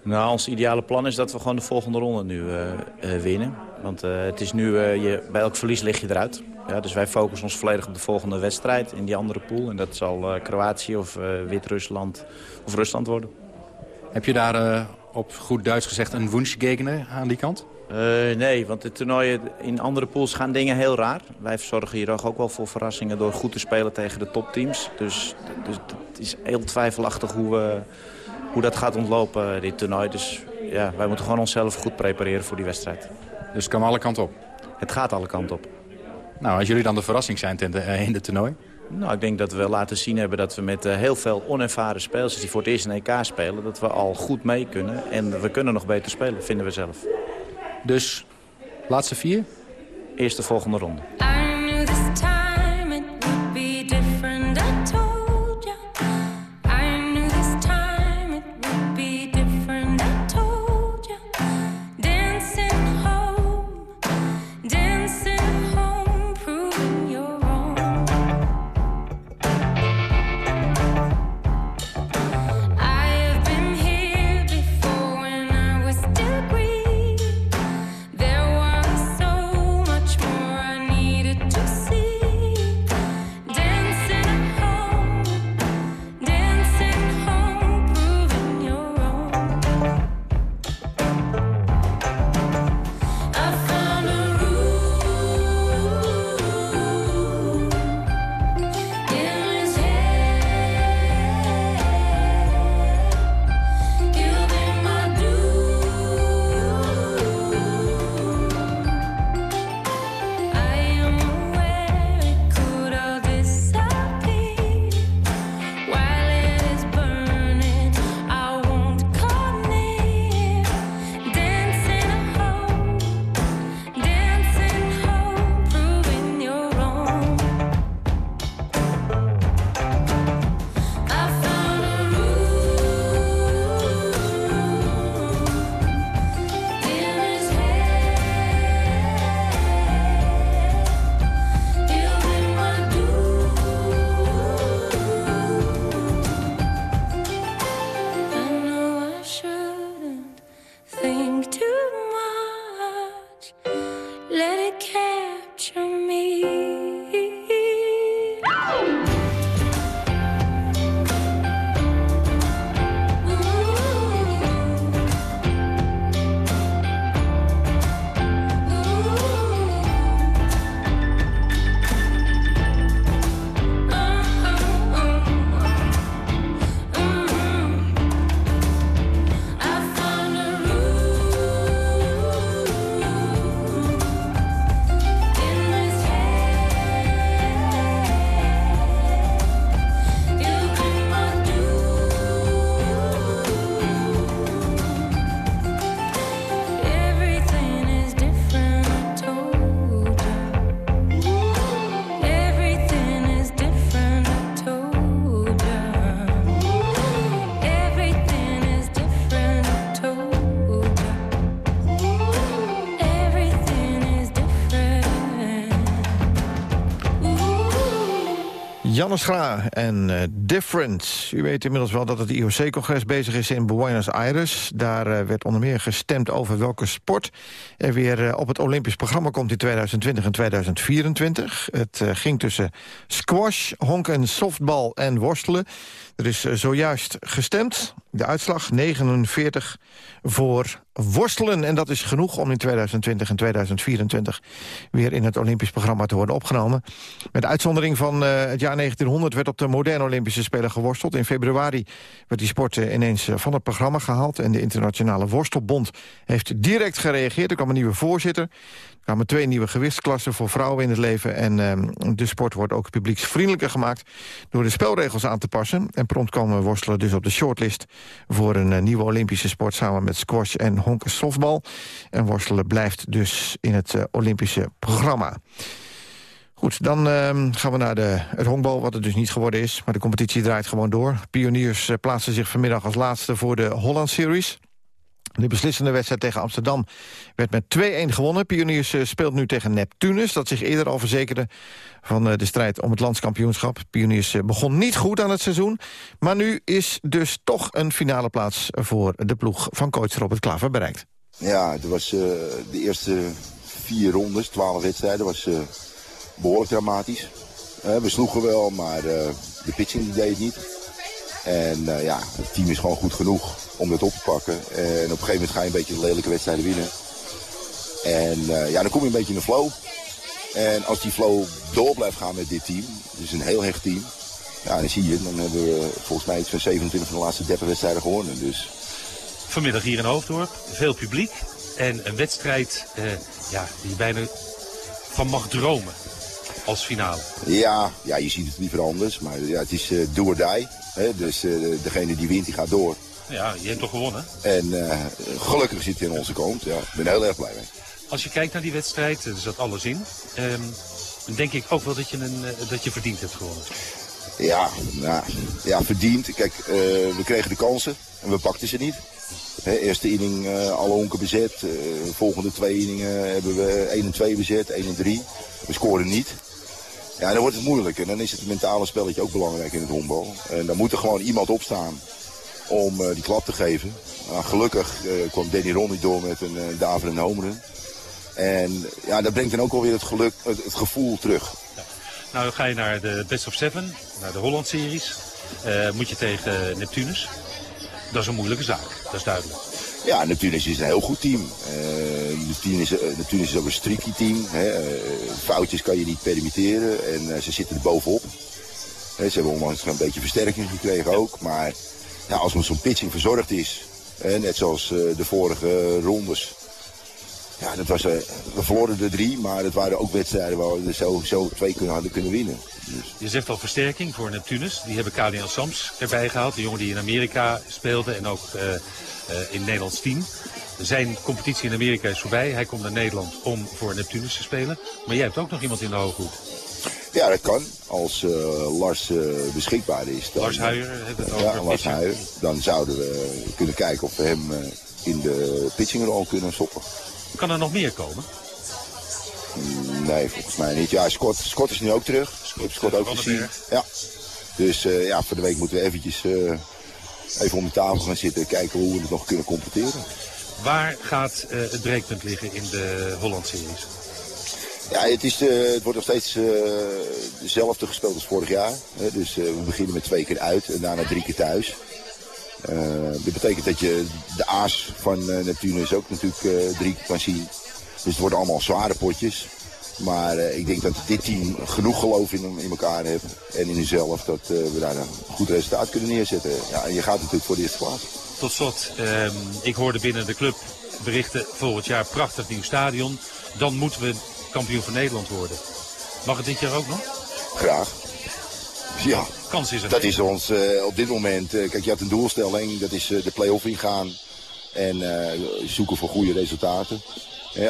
Nou, ons ideale plan is dat we gewoon de volgende ronde nu uh, uh, winnen. Want uh, het is nu, je, bij elk verlies lig je eruit. Ja, dus wij focussen ons volledig op de volgende wedstrijd in die andere pool. En dat zal Kroatië of Wit-Rusland of Rusland worden. Heb je daar op goed Duits gezegd een wunschgegner aan die kant? nee, want de toernooien in andere pools gaan dingen heel raar. Wij zorgen hier ook wel voor verrassingen door goed te spelen tegen de topteams. Dus, dus het is heel twijfelachtig hoe we hoe dat gaat ontlopen, dit toernooi. Dus ja, wij moeten gewoon onszelf goed prepareren voor die wedstrijd. Dus het kan alle kanten op? Het gaat alle kanten op. Nou, als jullie dan de verrassing zijn in de, in de toernooi? Nou, ik denk dat we laten zien hebben dat we met uh, heel veel onervaren spelers... die voor het eerst een EK spelen, dat we al goed mee kunnen. En we kunnen nog beter spelen, vinden we zelf. Dus, laatste vier? Eerste volgende ronde. let it go. Gra en eh, Different. U weet inmiddels wel dat het IOC-congres bezig is in Buenos Aires. Daar eh, werd onder meer gestemd over welke sport er weer eh, op het Olympisch programma komt in 2020 en 2024. Het eh, ging tussen squash, honk en softbal en worstelen. Er is eh, zojuist gestemd. De uitslag 49 voor worstelen. En dat is genoeg om in 2020 en 2024 weer in het Olympisch programma te worden opgenomen. Met uitzondering van het jaar 1900 werd op de moderne Olympische Spelen geworsteld. In februari werd die sport ineens van het programma gehaald. En de Internationale Worstelbond heeft direct gereageerd. Er kwam een nieuwe voorzitter. Er kwamen twee nieuwe gewichtsklassen voor vrouwen in het leven. En ehm, de sport wordt ook publieksvriendelijker gemaakt... door de spelregels aan te passen. En prompt komen worstelen dus op de shortlist... voor een eh, nieuwe Olympische sport samen met squash en honken softbal. En worstelen blijft dus in het eh, Olympische programma. Goed, dan ehm, gaan we naar de, het honkbal, wat het dus niet geworden is. Maar de competitie draait gewoon door. Pioniers eh, plaatsen zich vanmiddag als laatste voor de Holland Series. De beslissende wedstrijd tegen Amsterdam werd met 2-1 gewonnen. Pioniers eh, speelt nu tegen Neptunus, dat zich eerder al verzekerde van eh, de strijd om het landskampioenschap. Pioniers eh, begon niet goed aan het seizoen, maar nu is dus toch een finale plaats voor de ploeg van coach Robert Klaver bereikt. Ja, het was de eerste vier rondes, twaalf wedstrijden, was eh, behoorlijk dramatisch. We sloegen wel, maar de pitching deed het niet. En eh, ja, het team is gewoon goed genoeg om dat op te pakken. En op een gegeven moment ga je een beetje de lelijke wedstrijden winnen. En eh, ja, dan kom je een beetje in de flow. En als die flow door blijft gaan met dit team, dus een heel hecht team. Ja, dan zie je, dan hebben we volgens mij iets van 27 van de laatste 30 wedstrijden gewonnen. Dus Vanmiddag hier in Hoofddorp, veel publiek en een wedstrijd eh, ja, die je bijna van mag dromen als finale. Ja, ja, je ziet het liever anders, maar ja, het is eh do or die. Hè? Dus eh, degene die wint, die gaat door. Ja, je hebt toch gewonnen? En eh, gelukkig zit hij aan onze kant. Ja, ik ben heel erg blij mee. Als je kijkt naar die wedstrijd, er zat alles in. ehm, dan denk ik ook wel dat je, een, dat je verdiend hebt gewonnen. Ja, nou, ja verdiend. Kijk, we kregen de kansen en we pakten ze niet. Eerste inning alle honken bezet. Volgende twee inningen hebben we 1 en 2 bezet, 1 en 3. We scoren niet. Ja, dan wordt het moeilijk. En dan is het mentale spelletje ook belangrijk in het honkbal. En dan moet er gewoon iemand opstaan om eh, die klap te geven. Nou, gelukkig eh, kwam Danny Ron niet door met een uh, daverende homerun. En ja, dat brengt dan ook alweer het, geluk, het, gevoel terug. Nou, dan ga je naar de Best of Seven, naar de Holland-series. Moet je tegen Neptunus. Dat is een moeilijke zaak, dat is duidelijk. Ja, Neptunus is een heel goed team. Eh Neptunus, eh, Neptunus is ook een streaky team. Hè. Eh, foutjes kan je niet permitteren en eh, ze zitten er bovenop. Ze hebben onlangs een beetje versterking gekregen ook. Maar ja, als zo'n pitching verzorgd is, net zoals eh, de vorige rondes. Ja, dat was, eh, we verloren er drie, maar het waren ook wedstrijden waar we zo, zo twee kunnen, hadden kunnen winnen. Je zegt al versterking voor Neptunus. Die hebben Kalian Sams erbij gehaald. De jongen die in Amerika speelde en ook eh, eh, in het Nederlands team. Zijn competitie in Amerika is voorbij. Hij komt naar Nederland om voor Neptunus te spelen. Maar jij hebt ook nog iemand in de hooghoed. Ja, dat kan. Als eh, Lars eh, beschikbaar is. Dan, Lars Huijer heeft het over Ja, Lars. Huijer. Dan zouden we kunnen kijken of we hem eh, in de pitchingrol kunnen stoppen. Kan er nog meer komen? Mm, Nee, volgens mij niet. Ja, Scott, Scott is nu ook terug. Ik heb Scott ook gezien. Ja. Dus eh, ja, voor de week moeten we eventjes eh, even om de tafel gaan zitten en kijken hoe we het nog kunnen completeren. Waar gaat eh, het breekpunt liggen in de Holland-series? Ja, het, is, eh, het wordt nog steeds eh, dezelfde gespeeld als vorig jaar. Hè. Dus we beginnen met twee keer uit en daarna drie keer thuis. Dat betekent dat je de aas van Neptunus ook natuurlijk drie keer kan zien. Dus het worden allemaal zware potjes. Maar eh, ik denk dat dit team genoeg geloof in, in elkaar heeft en in hunzelf dat eh, we daar een goed resultaat kunnen neerzetten. Ja, en je gaat natuurlijk voor de eerste plaats. Tot slot, ehm, ik hoorde binnen de club berichten volgend jaar prachtig nieuw stadion. Dan moeten we kampioen van Nederland worden. Mag het dit jaar ook nog? Graag. Ja, Kans is er. dat is ons eh, op dit moment. kijk, je had een doelstelling, dat is de play-off ingaan en zoeken voor goede resultaten.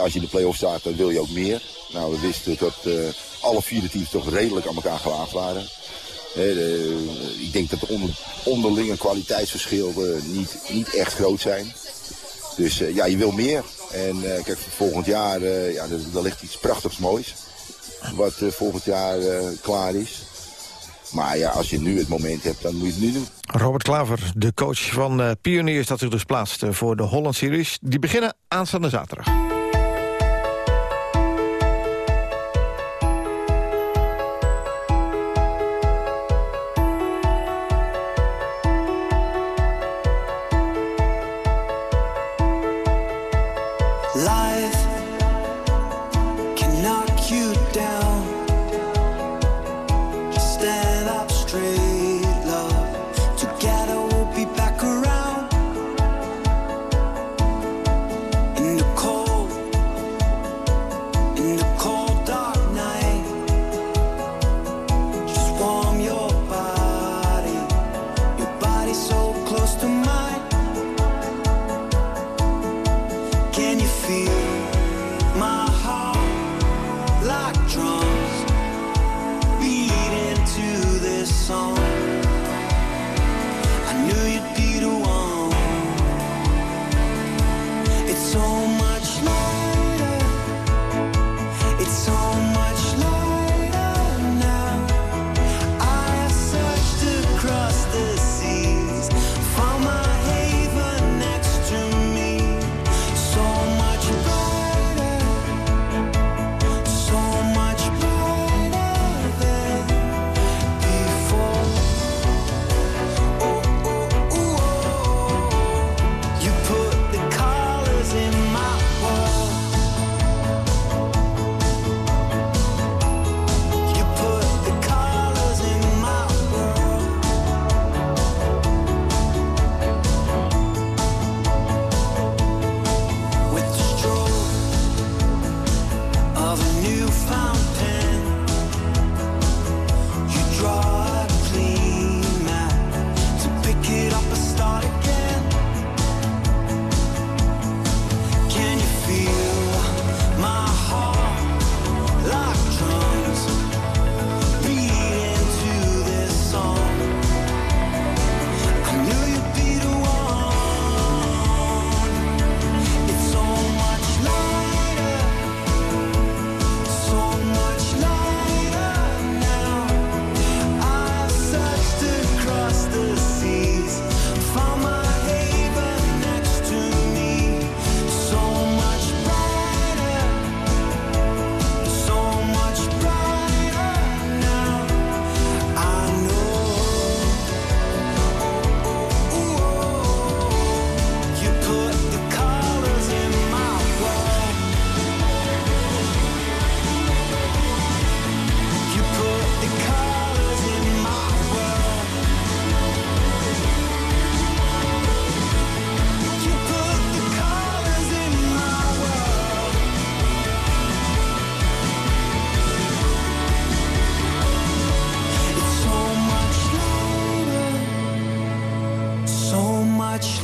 Als je in de play-off staat, dan wil je ook meer. Nou, we wisten dat eh, alle vier teams toch redelijk aan elkaar gewaagd waren. De- ik denk dat de onder, onderlinge kwaliteitsverschillen niet, niet echt groot zijn. Dus eh, ja, je wil meer. En eh, kijk, volgend jaar, eh, ja, er ligt iets prachtigs moois. Wat eh, volgend jaar eh, klaar is. Maar ja, als je nu het moment hebt, dan moet je het nu doen. Robert Klaver, de coach van eh, Pioniers... dat zich dus plaatst eh, voor de Holland Series. Die beginnen aanstaande zaterdag.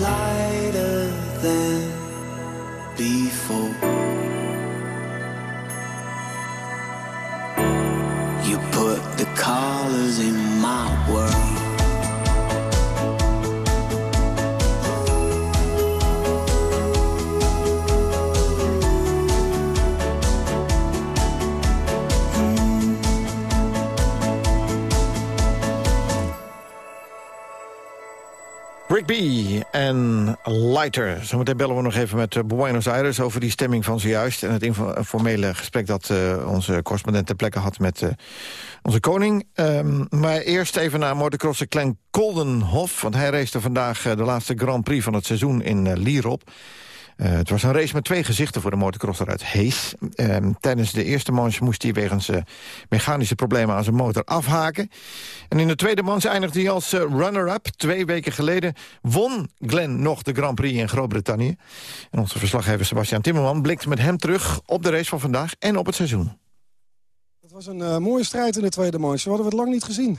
Lighter than before. Zometeen bellen we nog even met eh, Buenos Aires over die stemming van zojuist... en het informele gesprek dat eh, onze correspondent ter plekke had met eh, onze koning. Ehm, maar eerst even naar motocrosser Glenn Koldenhoff... want hij race vandaag de laatste Grand Prix van het seizoen in Lierop. Eh, het was een race met twee gezichten voor de motocrosser uit Hees. Ehm, tijdens de eerste manche moest hij wegens eh, mechanische problemen aan zijn motor afhaken. En in de tweede manche eindigde hij als eh, runner-up. Twee weken geleden won Glenn nog de Grand Prix in Groot-Brittannië. En onze verslaggever Sebastian Timmerman blikt met hem terug op de race van vandaag en op het seizoen. Het was een mooie strijd in de tweede manche. We hadden het lang niet gezien.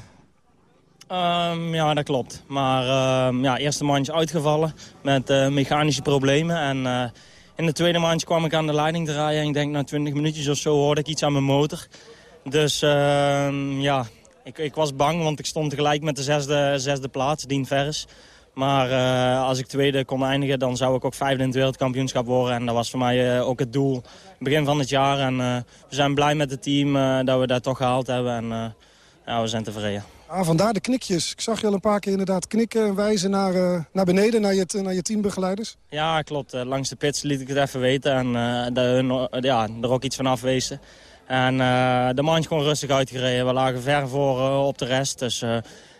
Ehm, ja, dat klopt. Maar ehm, ja, eerste mandje uitgevallen met eh, mechanische problemen. En eh, in de tweede mandje kwam ik aan de leiding rijden. En ik denk na 20 minuutjes of zo hoorde ik iets aan mijn motor. Dus ehm, ja, ik, ik was bang, want ik stond tegelijk met de zesde, zesde plaats, Dien Vers. Maar eh, als ik tweede kon eindigen, dan zou ik ook vijfde in het wereldkampioenschap worden. En dat was voor mij ook het doel begin van het jaar. En we zijn blij met het team dat we dat toch gehaald hebben. En ja, we zijn tevreden. Ah, vandaar de knikjes. Ik zag je al een paar keer inderdaad knikken en wijzen naar, eh, naar beneden, naar je, naar je teambegeleiders. Ja, klopt. Eh, Langs de pits liet ik het even weten en dat hun eh, ja, er ook iets van afwezen. En de man is gewoon rustig uitgereden. We lagen ver voor op de rest. Dus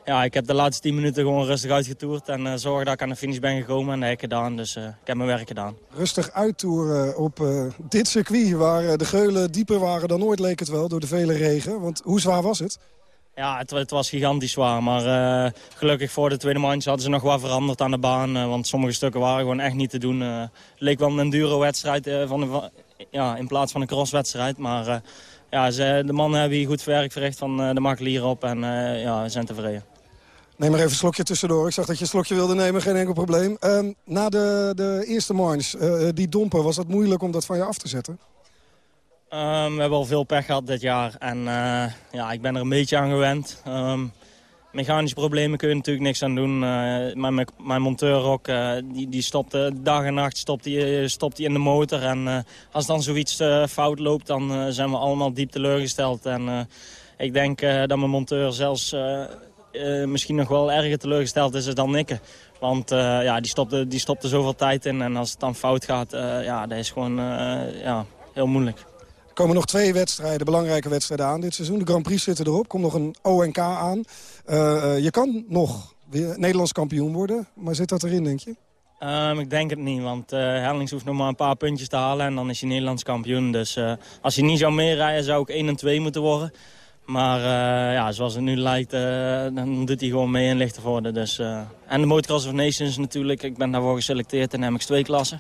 ja, ik heb de laatste 10 minuten gewoon rustig uitgetoerd. En eh zorgen dat ik aan de finish ben gekomen en dat heb ik gedaan. Dus ik heb mijn werk gedaan. Rustig uittoeren op dit circuit, waar de geulen dieper waren dan ooit, leek het wel, door de vele regen. Want hoe zwaar was het? Ja, het, het was gigantisch zwaar. Maar eh, gelukkig voor de tweede manche hadden ze nog wat veranderd aan de baan. eh, want sommige stukken waren gewoon echt niet te doen. Eh, het leek wel een de, van- ja, in plaats van een crosswedstrijd. Maar ja, ze, de mannen hebben hier goed werk verricht van de makkelier op. En ja, we zijn tevreden. Neem maar even een slokje tussendoor. Ik zag dat je een slokje wilde nemen, geen enkel probleem. Ehm, na de, de eerste eh, die domper, was het moeilijk om dat van je af te zetten? Ehm, we hebben al veel pech gehad dit jaar. En eh, ja, ik ben er een beetje aan gewend. Ehm, mechanische problemen kun je natuurlijk niks aan doen. Eh, mijn, mijn- monteur ook, eh, die, die stopte dag en nacht stopt die, stopt die in de motor. En als dan zoiets fout loopt, dan zijn we allemaal diep teleurgesteld. En ik denk dat mijn monteur zelfs misschien nog wel erger teleurgesteld is dan ik. Want ja, die, stopte, die stopte zoveel tijd in. En als het dan fout gaat, ja, dat is gewoon ja, heel moeilijk. Komen nog twee wedstrijden, belangrijke wedstrijden aan dit seizoen. De Grand Prix zitten erop, komt nog een ONK aan. Eh, eh, je kan nog weer Nederlands kampioen worden, maar zit dat erin, denk je? Ehm, ik denk het niet, want eh Hellings hoeft nog maar een paar puntjes te halen en dan is hij Nederlands kampioen. Dus als hij niet zou meerijden, zou ik 1 en 2 moeten worden. Maar ja, zoals het nu lijkt, dan doet hij gewoon mee in Lichtenvoorde. Dus, eh, en de Motocross of Nations natuurlijk, ik ben daarvoor geselecteerd in de MX2-klasse.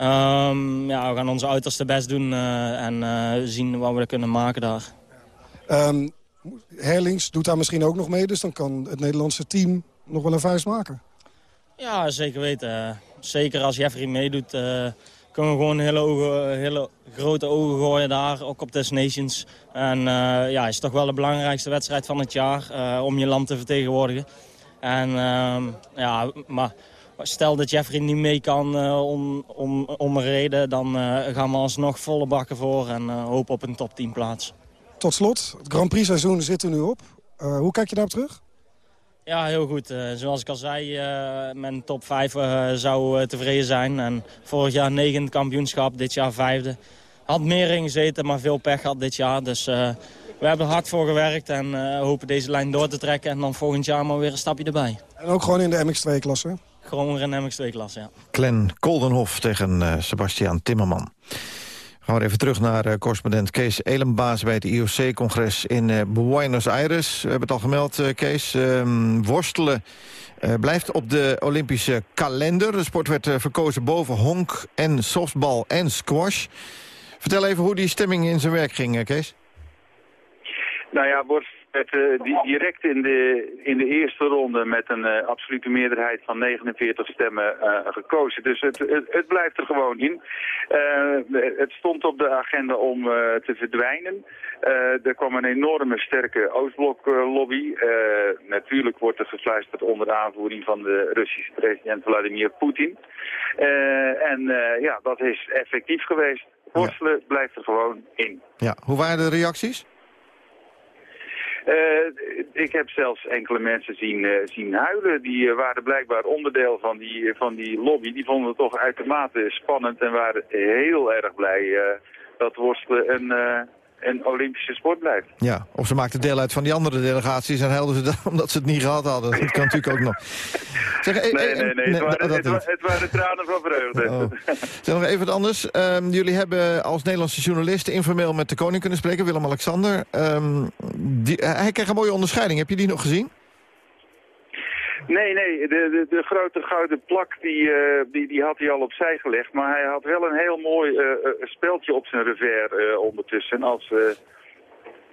Ehm, ja, we gaan onze uiterste best doen eh, en eh, zien wat we er kunnen maken daar. Ehm Herlings doet daar misschien ook nog mee, dus dan kan het Nederlandse team nog wel een vuist maken. Ja, zeker weten. Zeker als Jeffrey meedoet, eh, kunnen we gewoon hele, ogen, hele grote ogen gooien daar, ook op Des Nations. En ja, het is toch wel de belangrijkste wedstrijd van het jaar om je land te vertegenwoordigen. En ehm, ja, maar stel dat Jeffrey niet mee kan eh, om, om, om een reden, dan eh, gaan we alsnog volle bakken voor en eh, hopen op een top 10 plaats. Tot slot, het Grand Prix seizoen zit er nu op. Hoe kijk je daarop terug? Ja, heel goed. Zoals ik al zei, eh, mijn top 5 eh, zou tevreden zijn. En vorig jaar negende kampioenschap, dit jaar vijfde. Had meer in gezeten, maar veel pech gehad dit jaar. Dus we hebben er hard voor gewerkt en hopen deze lijn door te trekken. En dan volgend jaar maar weer een stapje erbij. En ook gewoon in de MX2-klasse. Gewoon een MX2-klasse, ja. Glenn Koldenhof tegen eh, Sebastian Timmerman. Gaan we even terug naar eh, correspondent Kees Elenbaas... bij het IOC-congres in eh, Buenos Aires. We hebben het al gemeld, eh, Kees. Ehm, worstelen eh, blijft op de Olympische kalender. De sport werd verkozen boven honk en softbal en squash. Vertel even hoe die stemming in zijn werk ging, Kees. Nou ja, wordt werd, eh, di- direct in de, in de eerste ronde met een eh, absolute meerderheid van 49 stemmen eh, gekozen. Dus het, het, het blijft er gewoon in. Het stond op de agenda om te verdwijnen. Er kwam een enorme sterke Oostblok-lobby. Natuurlijk wordt er gefluisterd onder aanvoering van de Russische president Vladimir Poetin. En ja, dat is effectief geweest. Worstelen blijft er gewoon in. Ja, hoe waren de reacties? Eh, ik heb zelfs enkele mensen zien, eh, zien huilen. Die eh, waren blijkbaar onderdeel van die, van die lobby. Die vonden het toch uitermate spannend en waren heel erg blij dat worstelen een, een Olympische sport blijft. Ja, of ze maakten deel uit van die andere delegaties... en helden ze dat omdat ze het niet gehad hadden. Dat kan natuurlijk ook nog. Zeg, eh, Nee, eh, nee, nee. nee, Het waren, het, wa- niet. het waren tranen van vreugde. Oh. Zeg nog even wat anders. Ehm, jullie hebben als Nederlandse journalisten informeel met de koning kunnen spreken, Willem-Alexander. Ehm, die- hij kreeg een mooie onderscheiding. Heb je die nog gezien? Nee, nee, de, de, de grote gouden plak die, eh, die, die had hij al opzij gelegd. Maar hij had wel een heel mooi eh, eh, speldje op zijn revers ondertussen. Als,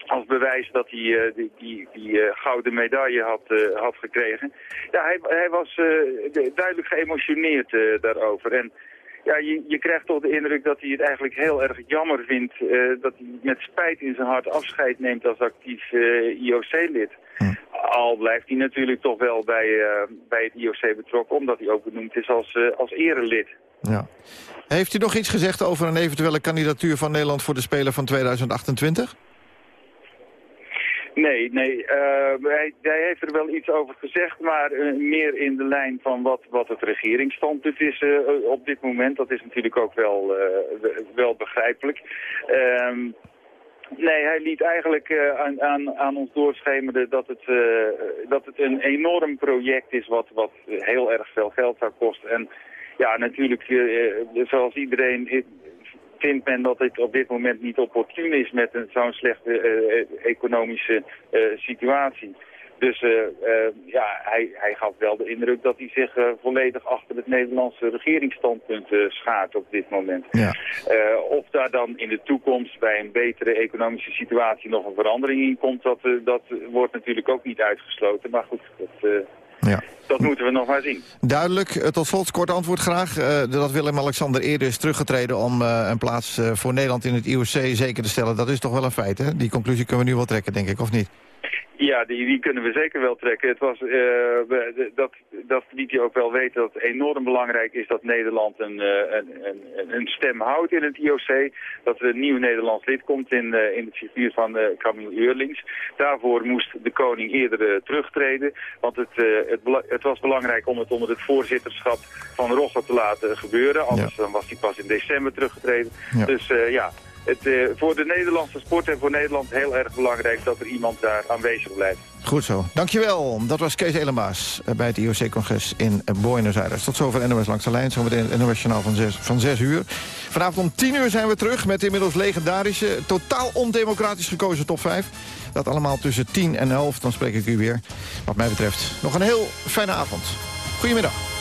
als bewijs dat hij die, die, die gouden medaille had, had gekregen. Ja, hij, hij was de- duidelijk geëmotioneerd daarover. En ja, je, je krijgt toch de indruk dat hij het eigenlijk heel erg jammer vindt... dat hij met spijt in zijn hart afscheid neemt als actief IOC-lid. Al blijft hij natuurlijk toch wel bij, eh, bij het IOC betrokken... omdat hij ook benoemd is als, eh, als erelid. Ja. Heeft u nog iets gezegd over een eventuele kandidatuur van Nederland voor de Spelen van 2028? Nee, Nee, eh, hij, hij heeft er wel iets over gezegd, maar meer in de lijn van wat, wat het regeringsstandpunt is op dit moment. Dat is natuurlijk ook wel, wel begrijpelijk. Nee, hij liet eigenlijk eh, aan, aan, aan ons doorschemeren dat het, eh, dat het een enorm project is wat, wat heel erg veel geld zou kosten. En ja, natuurlijk, eh, zoals iedereen vindt men dat het op dit moment niet opportun is met zo'n slechte economische situatie. Dus eh, eh, ja, hij, hij gaf wel de indruk dat hij zich eh, volledig achter het Nederlandse regeringsstandpunt schaart op dit moment. Ja. Of daar dan in de toekomst bij een betere economische situatie nog een verandering in komt, dat, dat wordt natuurlijk ook niet uitgesloten. Maar goed, dat, Ja. dat moeten we nog maar zien. Duidelijk. Tot slot, kort antwoord graag. Eh, dat Willem-Alexander eerder is teruggetreden om een plaats voor Nederland in het IOC zeker te stellen. Dat is toch wel een feit, hè? Die conclusie kunnen we nu wel trekken, denk ik, of niet? Ja, die, die kunnen we zeker wel trekken. Het was, eh, de- dat, dat liet je ook wel weten dat het enorm belangrijk is dat Nederland een, eh, een, een, een stem houdt in het IOC. Dat er een nieuw Nederlands lid komt in, eh, in het figuur van Camille Eurlings. Daarvoor moest de koning eerder terugtreden. Want het, het, het was belangrijk om het onder het voorzitterschap van Rogge te laten gebeuren. Anders dan was hij pas in december teruggetreden. Ja. Dus eh, ja, het, eh, voor de Nederlandse sport en voor Nederland heel erg belangrijk dat er iemand daar aanwezig blijft. Goed zo. Dankjewel. Dat was Kees Elenbaas eh, bij het IOC-congres in Buenos Aires. Tot zover NOS Langs de Lijn. Zometeen het NOS Journaal van 6 van uur. Vanavond om 10 uur zijn we terug met de inmiddels legendarische... totaal ondemocratisch gekozen top 5. Dat allemaal tussen 10 en 11. Dan spreek ik u weer. Wat mij betreft nog een heel fijne avond. Goedemiddag.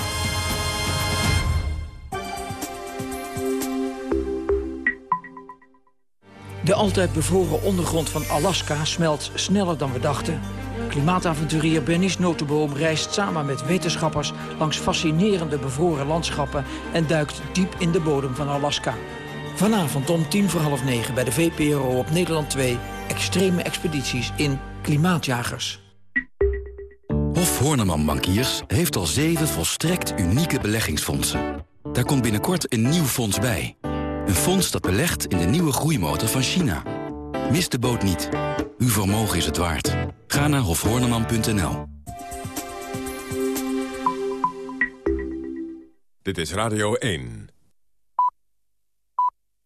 De altijd bevroren ondergrond van Alaska smelt sneller dan we dachten. Klimaatavonturier Bernice Notenboom reist samen met wetenschappers... langs fascinerende bevroren landschappen... en duikt diep in de bodem van Alaska. Vanavond om tien voor half negen bij de VPRO op Nederland 2... extreme expedities in Klimaatjagers. Hof Horneman Bankiers heeft al zeven volstrekt unieke beleggingsfondsen. Daar komt binnenkort een nieuw fonds bij. Een fonds dat belegt in de nieuwe groeimotor van China. Mis de boot niet. Uw vermogen is het waard. Ga naar hofhorneman.nl. Dit is Radio 1.